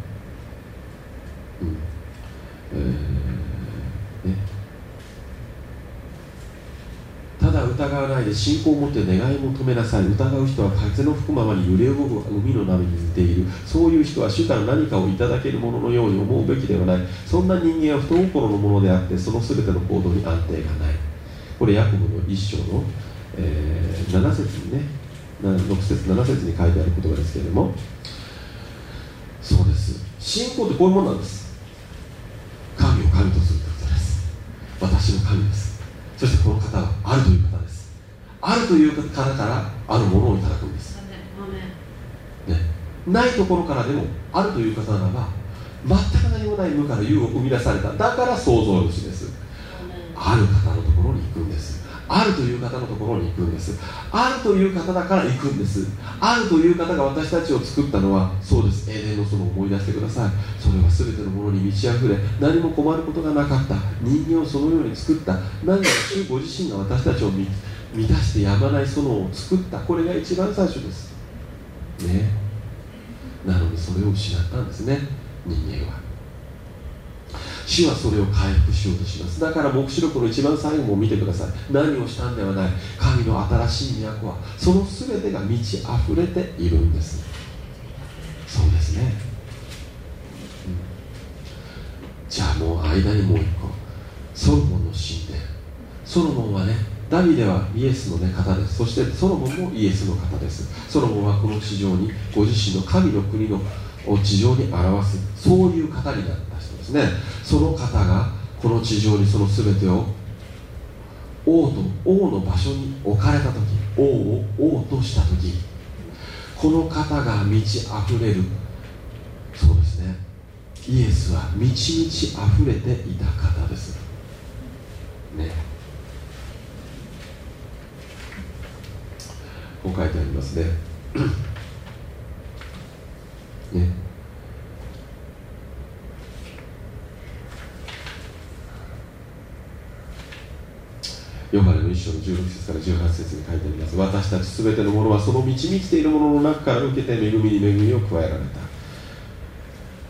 ただ疑わないで信仰を持って願い求めなさい。疑う人は風の吹くままに揺れ動く海の波に似ている。そういう人は主から何かをいただけるもののように思うべきではない。そんな人間は不登心のものであってその全ての行動に安定がない。これヤコブの一章の、えー、7節にね6節7節に書いてある言葉ですけれども。そうです。信仰ってこういうものなんです神を神とするということです私の神ですそしてこの方はあるという方ですあるという方からあるものをいただくんです、ね、ないところからでもあるという方ならば全く何もない無から有を生み出された。だから創造主です。ある方のところに行くんです。あるという方のところに行くんです。あるという方だから行くんです。あるという方が私たちを作ったのはそうです。エデンの園を思い出してください。それは全てのものに満ち溢れ何も困ることがなかった。人間をそのように作った。何か主ご自身が私たちを満たしてやまない園を作ったこれが一番最初です。ね。なのにそれを失ったんですね。人間は。主はそれを回復しようとします。だから黙示録の一番最後も見てください。何をしたんではない。神の新しい都はその全てが満ち溢れているんです。そうですね、うん、じゃあもう間にもう一個。ソロモンの神殿ソロモンはねダビデはイエスの、ね、方です。そしてソロモンもイエスの方です。ソロモンはこの地上にご自身の神の国の地上に表すそういう方になった人ですね。その方がこの地上にその全てを王と王の場所に置かれた時王を王とした時この方が満ち溢れる。そうですね。イエスは満ち満ち溢れていた方です。ね。こう書いてありますね。[coughs] ね。ヨハネの一章の16節から18節に書いてあります。私たちすべてのものはその満ち満ちているものの中から受けて恵みに恵みを加えられた。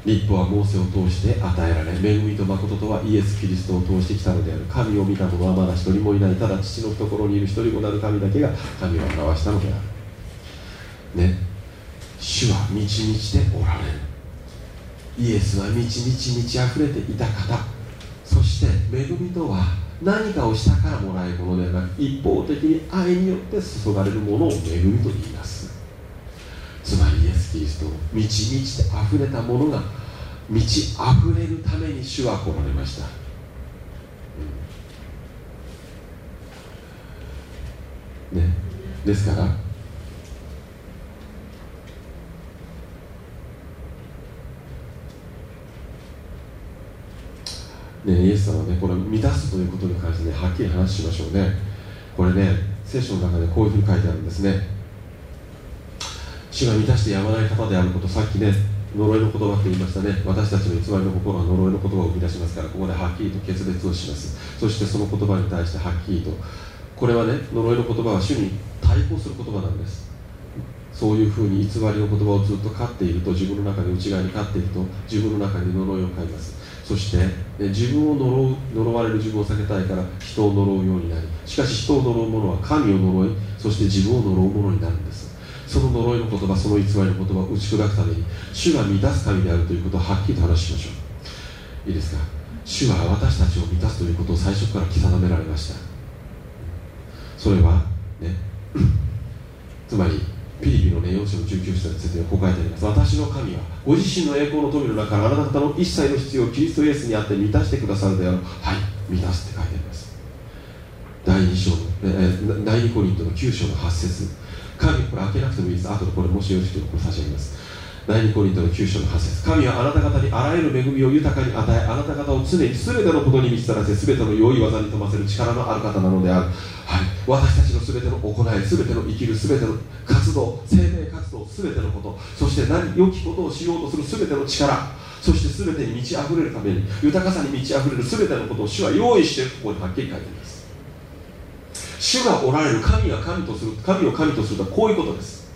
立法はモーセを通して与えられ恵みと誠とはイエス・キリストを通してきたのである神を見た者はまだ一人もいない。ただ父の懐にいる一人もなる神だけが神を表したのである。ね。主は満ち満ちておられるイエスは満ち満ち満ち溢れていた方。そして恵みとは何かをしたからもらえるものではなく一方的に愛によって注がれるものを恵みと言いますス・キリスト満ち満ちて溢れたものが満ち溢れるために主は来られました、うん、ねですからね、イエス様はね、これ満たすということに関してね、はっきり話しましょうね。これね、聖書の中でこういうふうに書いてあるんですね。主が満たしてやまない方であることさっきね呪いの言葉って言いましたね。私たちの偽りの心は呪いの言葉を生み出しますからここではっきりと決別をします。そしてその言葉に対してはっきりと。これはね呪いの言葉は主に対抗する言葉なんです。そういうふうに偽りの言葉をずっと飼っていると自分の中で内側に飼っていると自分の中に呪いを飼います。そして、ね、自分を呪う呪われる自分を避けたいから人を呪うようになりしかし人を呪う者は神を呪いそして自分を呪う者になるんです。その呪いの言葉その偽りの言葉を打ち砕くために主が満たす神であるということをはっきりと話しましょう。いいですか？主は私たちを満たすということを最初から刻められました。それはね [laughs] つまりピリピのね4章の19章についてこう書いてあります。私の神はご自身の栄光の富の中からあなたの一切の必要をキリストイエスにあって満たしてくださるであろう。はい満たすって書いてあります。第2章の、え第2コリントの9章の8節。神これ開けなくてもいいです。後でこれもしよろしければこれ差し上げます。第2コリントの9章の8節。神はあなた方にあらゆる恵みを豊かに与えあなた方を常に全てのことに満ちたらせ全ての良い技に富ませる力のある方なのである、はい、私たちの全ての行い全ての生きる全ての活動生命活動全てのことそして何良きことをしようとする全ての力そして全てに満ち溢れるために豊かさに満ち溢れる全てのことを主は用意してここにはっきり書いています。主がおられる神が神とする神を神とするとはこういうことです。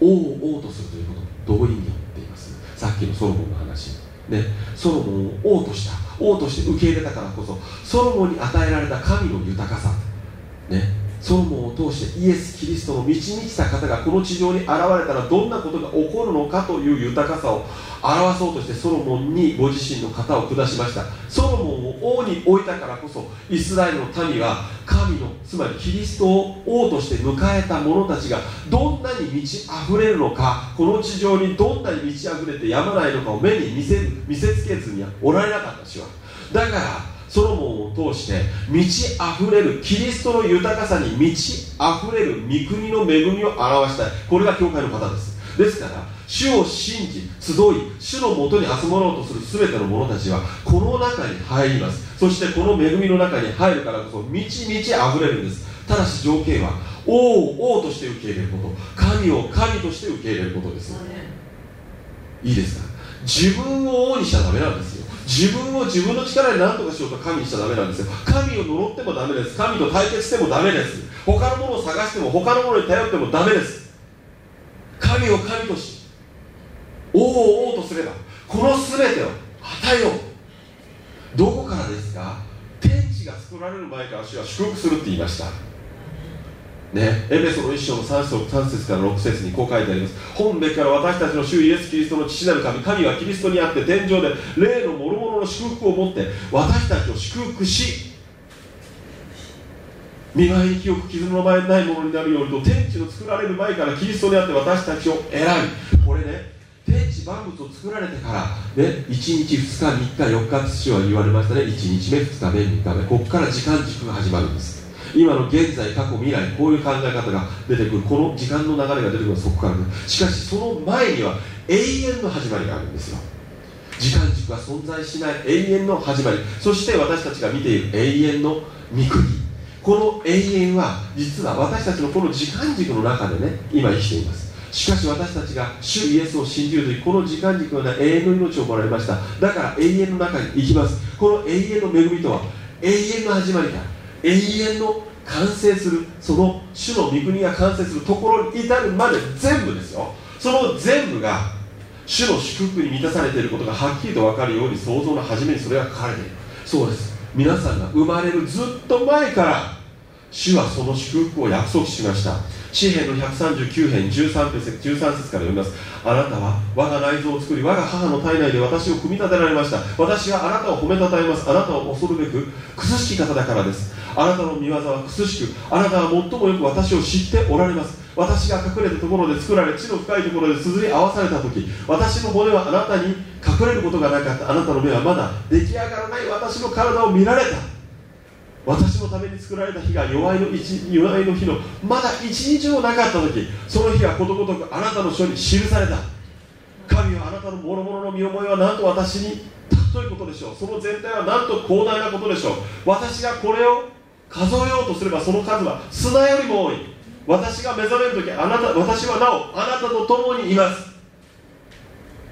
王を王とするということ同意によっています。さっきのソロモンの話。ね。ソロモンを王とした。王として受け入れたからこそソロモンに与えられた神の豊かさ。ね。ソロモンを通してイエス・キリストの満ち満ちた方がこの地上に現れたらどんなことが起こるのかという豊かさを表そうとしてソロモンにご自身の型を下しました。ソロモンを王に置いたからこそイスラエルの民は神のつまりキリストを王として迎えた者たちがどんなに満ち溢れるのかこの地上にどんなに満ち溢れてやまないのかを目に見せ見せつけずにはおられなかった主は。だからソロモンを通して満ち溢れるキリストの豊かさに満ち溢れる御国の恵みを表したい。これが教会の方です。ですから主を信じ集い主のもとに集まろうとする全ての者たちはこの中に入ります。そしてこの恵みの中に入るからこそ満ち満ち溢れるんです。ただし条件は王を王として受け入れること。神を神として受け入れることです。いいですか？自分を王にしちゃダメなんですよ自分を自分の力で何とかしようと神にしちゃダメなんですよ。神を呪ってもダメです。神と対決してもダメです。他のものを探しても他のものに頼ってもダメです。神を神とし王を王とすればこの全てを与えよう。どこからですか？天地が作られる前から主は祝福するって言いました。ね、エペソの一章の 3, 3節から6節にこう書いてあります。本べから私たちの主イエス・キリストの父なる神神はキリストにあって天井で霊の諸々の祝福を持って私たちを祝福し見舞いに清く傷の前にないものになるようにと天地の作られる前からキリストにあって私たちを選びこれね天地万物を作られてから、ね、1日2日3日4日父は言われましたね。1日目2日目3日目。ここから時間軸が始まるんです。今の現在過去未来こういう考え方が出てくるこの時間の流れが出てくるのはそこからでしかしその前には永遠の始まりがあるんですよ。時間軸は存在しない永遠の始まり。そして私たちが見ている永遠の御国この永遠は実は私たちのこの時間軸の中でね今生きています。しかし私たちが主イエスを信じるときこの時間軸は、ね、永遠の命をもらいました。だから永遠の中に行きます。この永遠の恵みとは永遠の始まりだ。永遠の完成するその主の御国が完成するところに至るまで全部ですよ。その全部が主の祝福に満たされていることがはっきりと分かるように創造の初めにそれが書かれている。そうです。皆さんが生まれるずっと前から主はその祝福を約束しました。詩篇の139編13節 ,13 節から読みます。あなたは我が内臓を作り我が母の体内で私を組み立てられました。私はあなたを褒めたたえます。あなたを恐るべく苦しき方だからです。あなたの見業は苦しくあなたは最もよく私を知っておられます。私が隠れたところで作られ地の深いところで綴り合わされた時私の骨はあなたに隠れることがなかった。あなたの目はまだ出来上がらない。私の体を見られた。私のために作られた日が弱いの弱いの日のまだ一日もなかった時その日はことごとくあなたの書に記された。神はあなたの諸々の身思いは何と私に尊いことでしょう。その全体は何と広大なことでしょう。私がこれを数えようとすればその数は砂よりも多い。私が目覚める時あなた私はなおあなたと共にいます。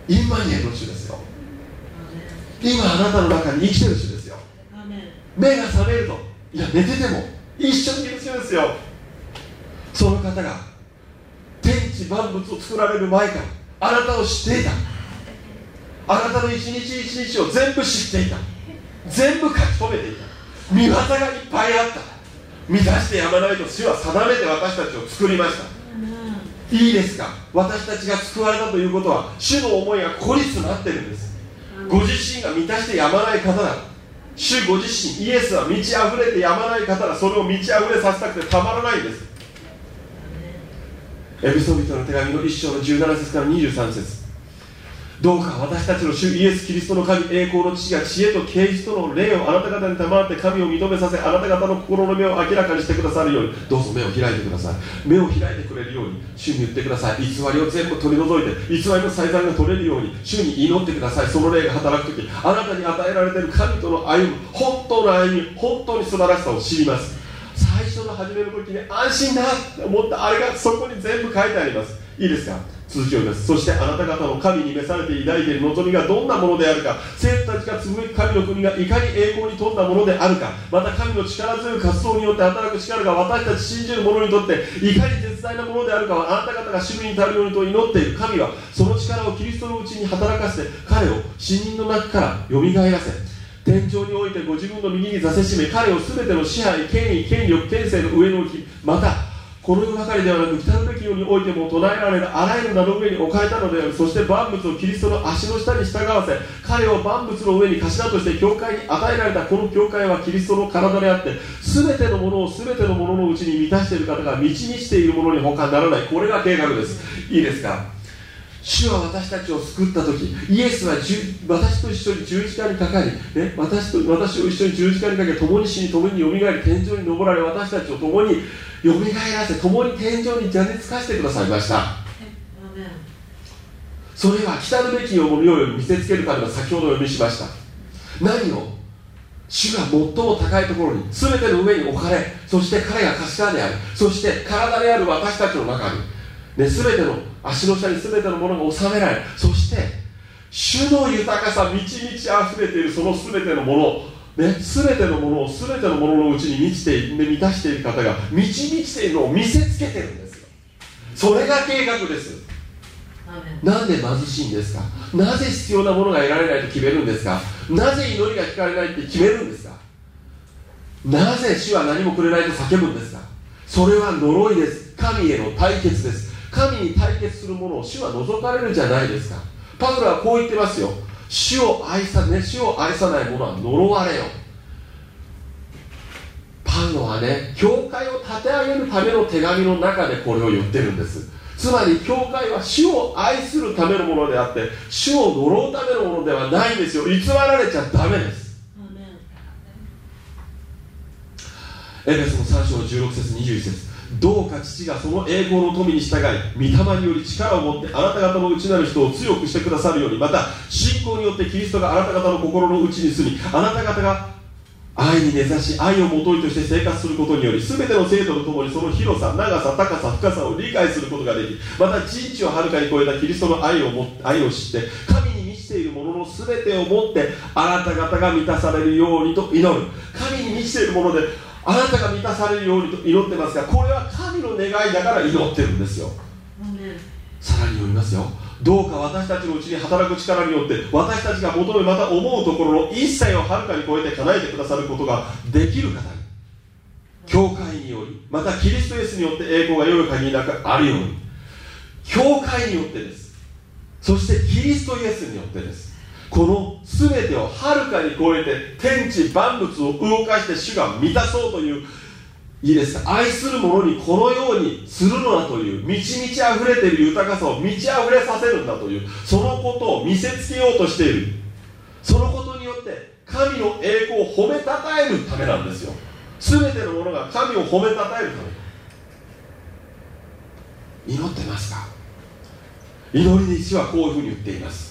インマニエの主ですよ。今あなたの中に生きてる主です。目が覚めると。いや寝てても。一緒にいる主ですよ。その方が天地万物を作られる前からあなたを知っていた。あなたの一日一日を全部知っていた。全部書き留めていた。見業がいっぱいあった。満たしてやまないと主は定めて私たちを作りました。いいですか。私たちが救われたということは主の思いが孤立になってるんです。ご自身が満たしてやまない方だ主ご自身イエスは満ち溢れてやまない方だそれを満ち溢れさせたくてたまらないんです。エピソビトの手紙の1章の17節から23節。どうか私たちの主イエス・キリストの神栄光の父が知恵と啓示との霊をあなた方に賜って神を認めさせあなた方の心の目を明らかにしてくださるようにどうぞ目を開いてください目を開いてくれるように主に言ってください偽りを全部取り除い。て偽りの祭壇が取れるように主に祈ってください。その霊が働く時あなたに与えられている神との歩む本当の歩み本当に素晴らしさを知ります。最初の始める時に安心だって思ったあれがそこに全部書いてあります。いいですか？続きをです。そしてあなた方の神に召されて抱いている望みがどんなものであるか。生徒たちが紡ぐ神の国がいかに栄光に富んだものであるか。また神の力強い活動によって働く力が私たち信じる者にとっていかに絶大なものであるかはあなた方が主に至るようにと祈っている神はその力をキリストのうちに働かせて彼を死人の中からよみがえらせ。天井においてご自分の右に座せしめ彼を全ての支配権威権力権勢の上に置きまたこの世ばかりではなく来るべき世においても唱えられるあらゆる名の上に置かれたのである。そして万物をキリストの足の下に従わせ彼を万物の上に頭として教会に与えられたこの教会はキリストの体であって全てのものを全てのもののうちに満たしている方が満ち満ちているものに他ならない。これが計画です。いいですか？主は私たちを救った時イエスは私と一緒に十字架にかかり、ね、私と私を一緒に十字架にかけ共に死に共によみがえり天井に登られ私たちを共によみがえらせ共に天井にじゃねつかせてくださいました。それは来たるべきように見せつけるための先ほど読みしました。何を？主が最も高いところに全ての上に置かれそして彼が頭である。そして体である私たちの中にね、全ての足の下に全てのものが収められそして主の豊かさ満ち満ち溢れているその全てのものね、全てのものを全てのもののうちに満ちて満たしている方が満ち満ちているのを見せつけてるんですよ。それが計画です。なんで貧しいんですか？なぜ必要なものが得られないと決めるんですか？なぜ祈りが聞かれないって決めるんですか？なぜ主は何もくれないと叫ぶんですか？それは呪いです。神への対決です。神に対決するものを主は除かれるじゃないですか。パウロはこう言ってますよ主を愛さ,、ね、主を愛さない者は呪われよ。パウロはね教会を立て上げるための手紙の中でこれを言ってるんです。つまり教会は主を愛するためのものであって主を呪うためのものではないんですよ。偽られちゃダメです。エベスの3章16節21節どうか父がその栄光の富に従い御霊により力を持ってあなた方の内なる人を強くしてくださるようにまた信仰によってキリストがあなた方の心の内に住みあなた方が愛に根ざし愛をもといとして生活することにより全ての生徒とともにその広さ長さ高さ深さを理解することができまた人知をはるかに超えたキリストの愛をも愛を知って神に満ちているものの全てをもってあなた方が満たされるようにと祈る。神に満ちているものであなたが満たされるようにと祈ってますがこれは神の願いだから祈ってるんですよ。さらに読みますよ。どうか私たちのうちに働く力によって私たちが求めまた思うところの一切をはるかに超えて叶えてくださることができる方に教会によりまたキリストイエスによって栄光が良い限りなくあるように教会によってです。そしてキリストイエスによってですこの全てをはるかに超えて天地万物を動かして主が満たそうといういいです。か愛する者にこのようにするのだという満ち満ち溢れている豊かさを満ち溢れさせるんだというそのことを見せつけようとしている。そのことによって神の栄光を褒めたたえるためなんですよ。全てのものが神を褒めたたえるため祈ってますか？祈りに主はこういうふうに言っています。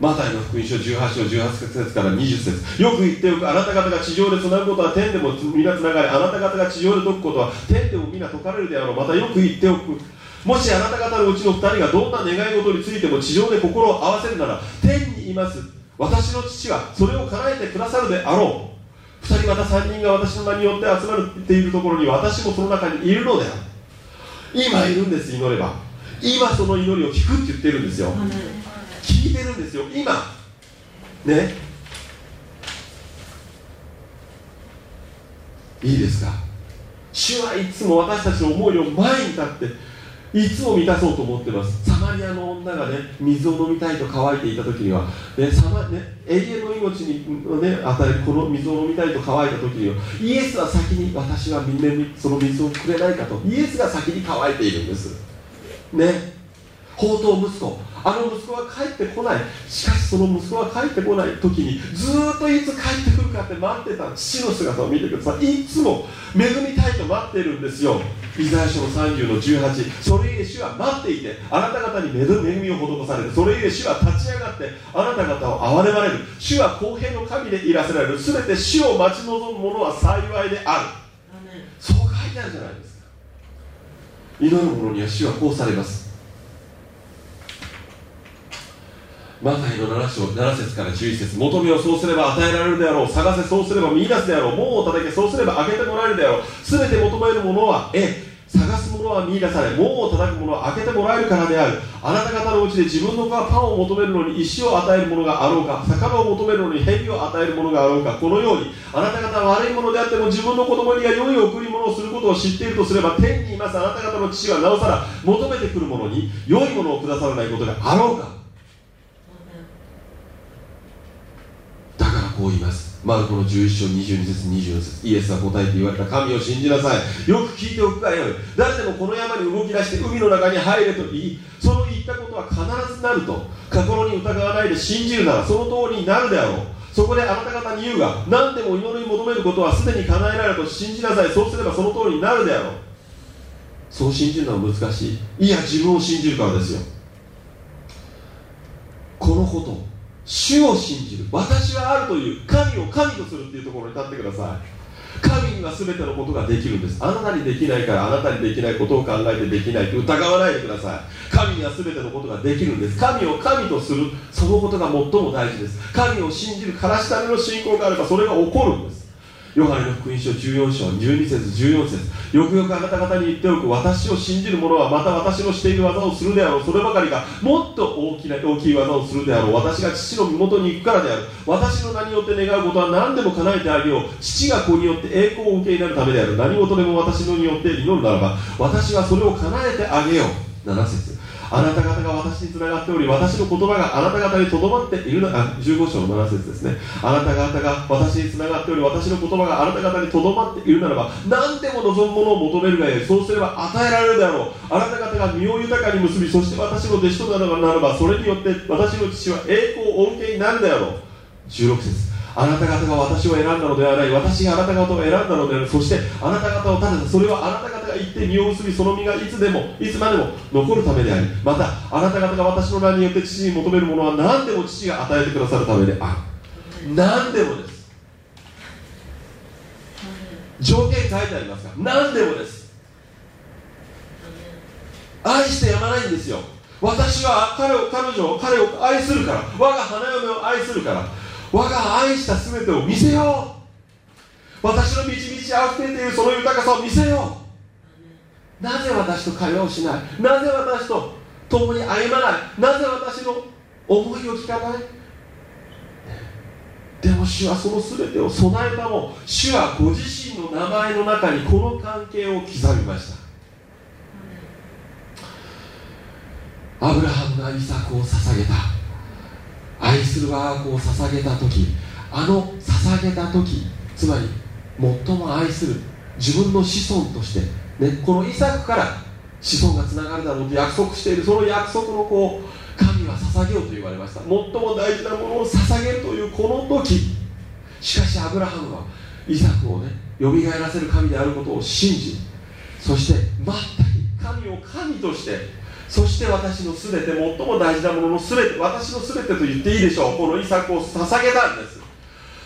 マタイの福音書18章18節から20節。よく言っておく。あなた方が地上でつなぐことは天でも皆つながれ。あなた方が地上で解くことは天でも皆解かれるであろう。またよく言っておく。もしあなた方のうちの2人がどんな願い事についても地上で心を合わせるなら天にいます。私の父はそれを叶えてくださるであろう。2人また3人が私の名によって集まっているところに私もその中にいるのである。今いるんです祈れば。今その祈りを聞くって言ってるんですよ。聞いてるんですよ。今。ね。いいですか？主はいつも私たちの思いを前に立っていつも満たそうと思ってます。サマリアの女がね水を飲みたいと乾いていた時には、ねサマね、永遠の命に、ね、与えるこの水を飲みたいと乾いた時にはイエスは先に私はみんなその水をくれないかとイエスが先に乾いているんです。ね。宝刀息子。あの息子は帰ってこない。しかしその息子が帰ってこない時にずっといつ帰ってくるかって待ってた父の姿を見てください。いつも恵みたいと待ってるんですよ。イザヤ書の30の18それゆえ主は待っていてあなた方に恵みを施されるそれゆえ主は立ち上がってあなた方を憐れまれる。主は公平の神でいらせられる。全て主を待ち望む者は幸いである。そう書いてあるじゃないですか。祈る者には主はこうされますマタイの7章7節から11節求めをそうすれば与えられるであろう。探せそうすれば見出すであろう門を叩けそうすれば開けてもらえるであろう。全て求めるものはえ探すものは見出され門を叩くものは開けてもらえるからである。あなた方のうちで自分の子がパンを求めるのに石を与えるものがあろうか魚を求めるのに蛇を与えるものがあろうかこのようにあなた方は悪いものであっても自分の子供には良い贈り物をすることを知っているとすれば天にいます。あなた方の父はなおさら求めてくる者に良いものをくださらないことがあろうか。こう言います。マルコの11章22節24節。イエスは答えて言われた。神を信じなさい。よく聞いておくがよい。誰でもこの山に動き出して海の中に入れと言いその言ったことは必ずなると。心に疑わないで信じるならその通りになるであろう。そこであなた方に言うが何でも祈り求めることはすでに叶えられると信じなさい。そうすればその通りになるであろう。そう信じるのは難しい。いや自分を信じるからですよ。このこと。主を信じる。私はあるという。神を神とするっていうところに立ってください。神には全てのことができるんです。あなたにできないからあなたにできないことを考えてできないと疑わないでください。神には全てのことができるんです。神を神とする。そのことが最も大事です。神を信じる。からしための信仰があればそれが起こるんです。ヨハネの福音書14章12節14節。よくよくあなた方に言っておく私を信じる者はまた私のしている技をするであろう。そればかりがもっと大きな大きい技をするであろう私が父の身元に行くからである。私の名によって願うことは何でも叶えてあげよう。父が子によって栄光を受けになるためである。何事でも私のによって祈るならば私はそれを叶えてあげよう。7節。あなた方が私につながっており私の言葉があなた方にとどまっているなあ15章の7節ですね。あなた方が私につながっており私の言葉があなた方にとどまっているならば何でも望むものを求めるがよい。そうすれば与えられるであろう。あなた方が身を豊かに結びそして私の弟子とならばそれによって私の父は栄光をお受けになるであろう。16節。あなた方が私を選んだのではない。私があなた方を選んだのである。そしてあなた方を立てた。それはあなた方が行って身を結びその身がいつでもいつまでも残るためでありまたあなた方が私の名によって父に求めるものは何でも父が与えてくださるためである。何でもです。条件書いてありますが何でもです。愛してやまないんですよ。私は彼を彼女を彼を愛するから我が花嫁を愛するから我が愛した全てを見せよう。私の満ち満ち溢れているその豊かさを見せよう。なぜ私と会話をしない？なぜ私と共に歩まない？なぜ私の思いを聞かない？でも主はその全てを備えたも主はご自身の名前の中にこの関係を刻みました。アブラハムがイサクを捧げた。愛する我が子を捧げた時あの捧げた時つまり最も愛する自分の子孫として、ね、このイサクから子孫がつながるだろうと約束しているその約束のこう神は捧げようと言われました。最も大事なものを捧げるというこの時しかしアブラハムはイサクをねよみがえらせる神であることを信じそして全く神を神としてそして私の全て最も大事なものの全て私の全てと言っていいでしょう。このイサクを捧げたんです。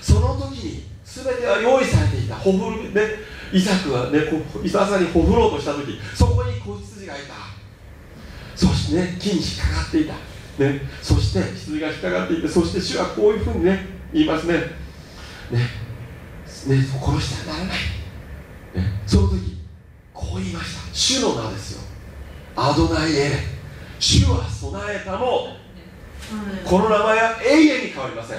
その時に全ては用意されていた。ほふるねイサクはねイサさにほふろうとした時そこに子羊がいた。そしてね木に引っかかっていた、ね、そして羊が引っかかっていてそして主はこういうふうにね言いますね。ね。ね殺してはならない、ね、その時こう言いました。主の名ですよ。アドナイエレ。主は備えたもうこの名前は永遠に変わりません。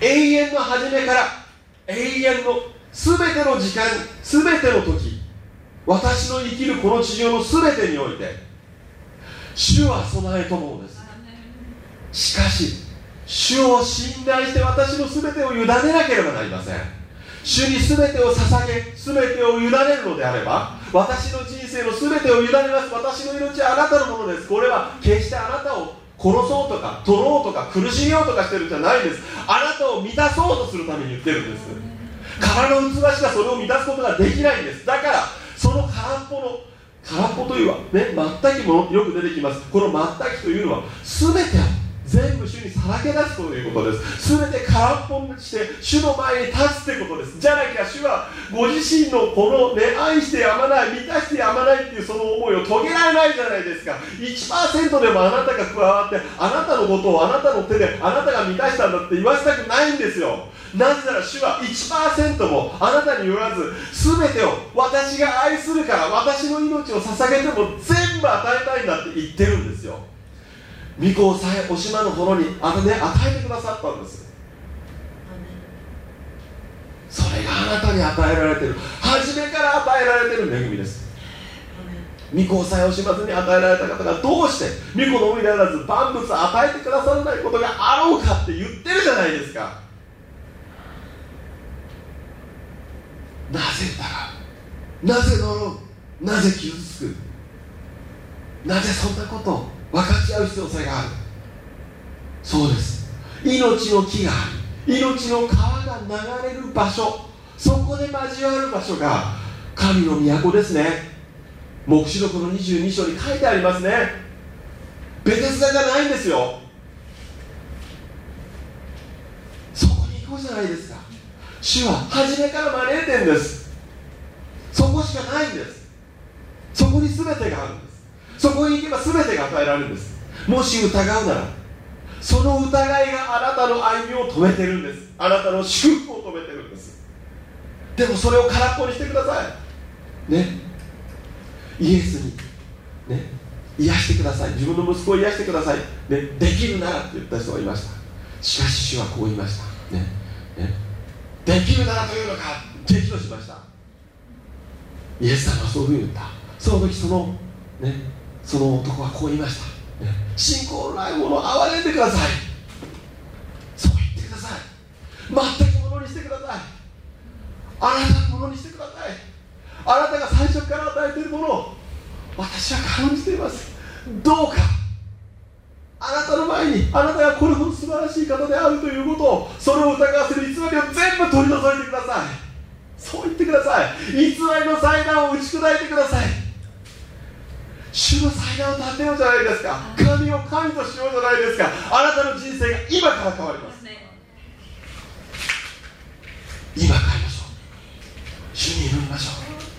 永遠の初めから永遠の全ての時間全ての時私の生きるこの地上の全てにおいて主は備えと思うです。しかし主を信頼して私の全てを委ねなければなりません。主に全てを捧げ全てを委ねるのであれば私の人生の全てを委ねます。私の命はあなたのものです。これは決してあなたを殺そうとか取ろうとか苦しみようとかしてるんじゃないんです。あなたを満たそうとするために言ってるんです空の器しかそれを満たすことができないんです。だからその空っぽの空っぽというはねまったきものってよく出てきます。このまったきというのは全て全部主にさらけ出すということです。全て空っぽにして主の前に立つということです。じゃなきゃ主はご自身のこのね愛してやまない満たしてやまないっていうその思いを遂げられないじゃないですか。1%でもあなたが加わってあなたのことをあなたの手であなたが満たしたんだって言わせたくないんですよ。なぜなら主は1%もあなたによらず全てを私が愛するから私の命を捧げても全部与えたいんだって言ってるんですよ。御子をさえおしまのものにあの、ね、与えてくださったんです。それがあなたに与えられてる。初めから与えられてる恵みです。御子をさえ惜しまずに与えられた方がどうして御子のみならず万物与えてくださらないことがあろうかって言ってるじゃないですかなぜだがなぜ呪うなぜ傷つく？なぜそんなことを分かち合う必要性がある？そうです。命の木があり命の川が流れる場所。そこで交わる場所が神の都ですね。黙示録の22章に書いてありますね。ベテスダじゃないんですよ。そこに行こうじゃないですか。主は初めから招いてんです。しかないんです。そこに全てがあるんです。そこに行けば全てが与えられるんです。もし疑うならその疑いがあなたの歩みを止めてるんです。あなたの祝福を止めてるんです。でもそれを空っぽにしてください。ね。イエスにね。癒してください。自分の息子を癒してください、ね、できるならって言った人がいました。しかし主はこう言いました。ね。ね。できるならというのか。激怒しました。イエス様はそういうふうに言った。その時そのねその男はこう言いました、ね、信仰のないものを憐れんでください。そう言ってください。全くものにしてください。あなたのものにしてください。あなたが最初から与えているものを私は感じています。どうか。あなたの前にあなたがこれほど素晴らしい方であるということをそれを疑わせる偽りを全部取り除いてください。そう言ってください。偽りの祭壇を打ち砕いてください。主の祭壇を立てようじゃないですか。神を神としようじゃないですか。あなたの人生が今から変わります。今変えましょう。主に祈りましょう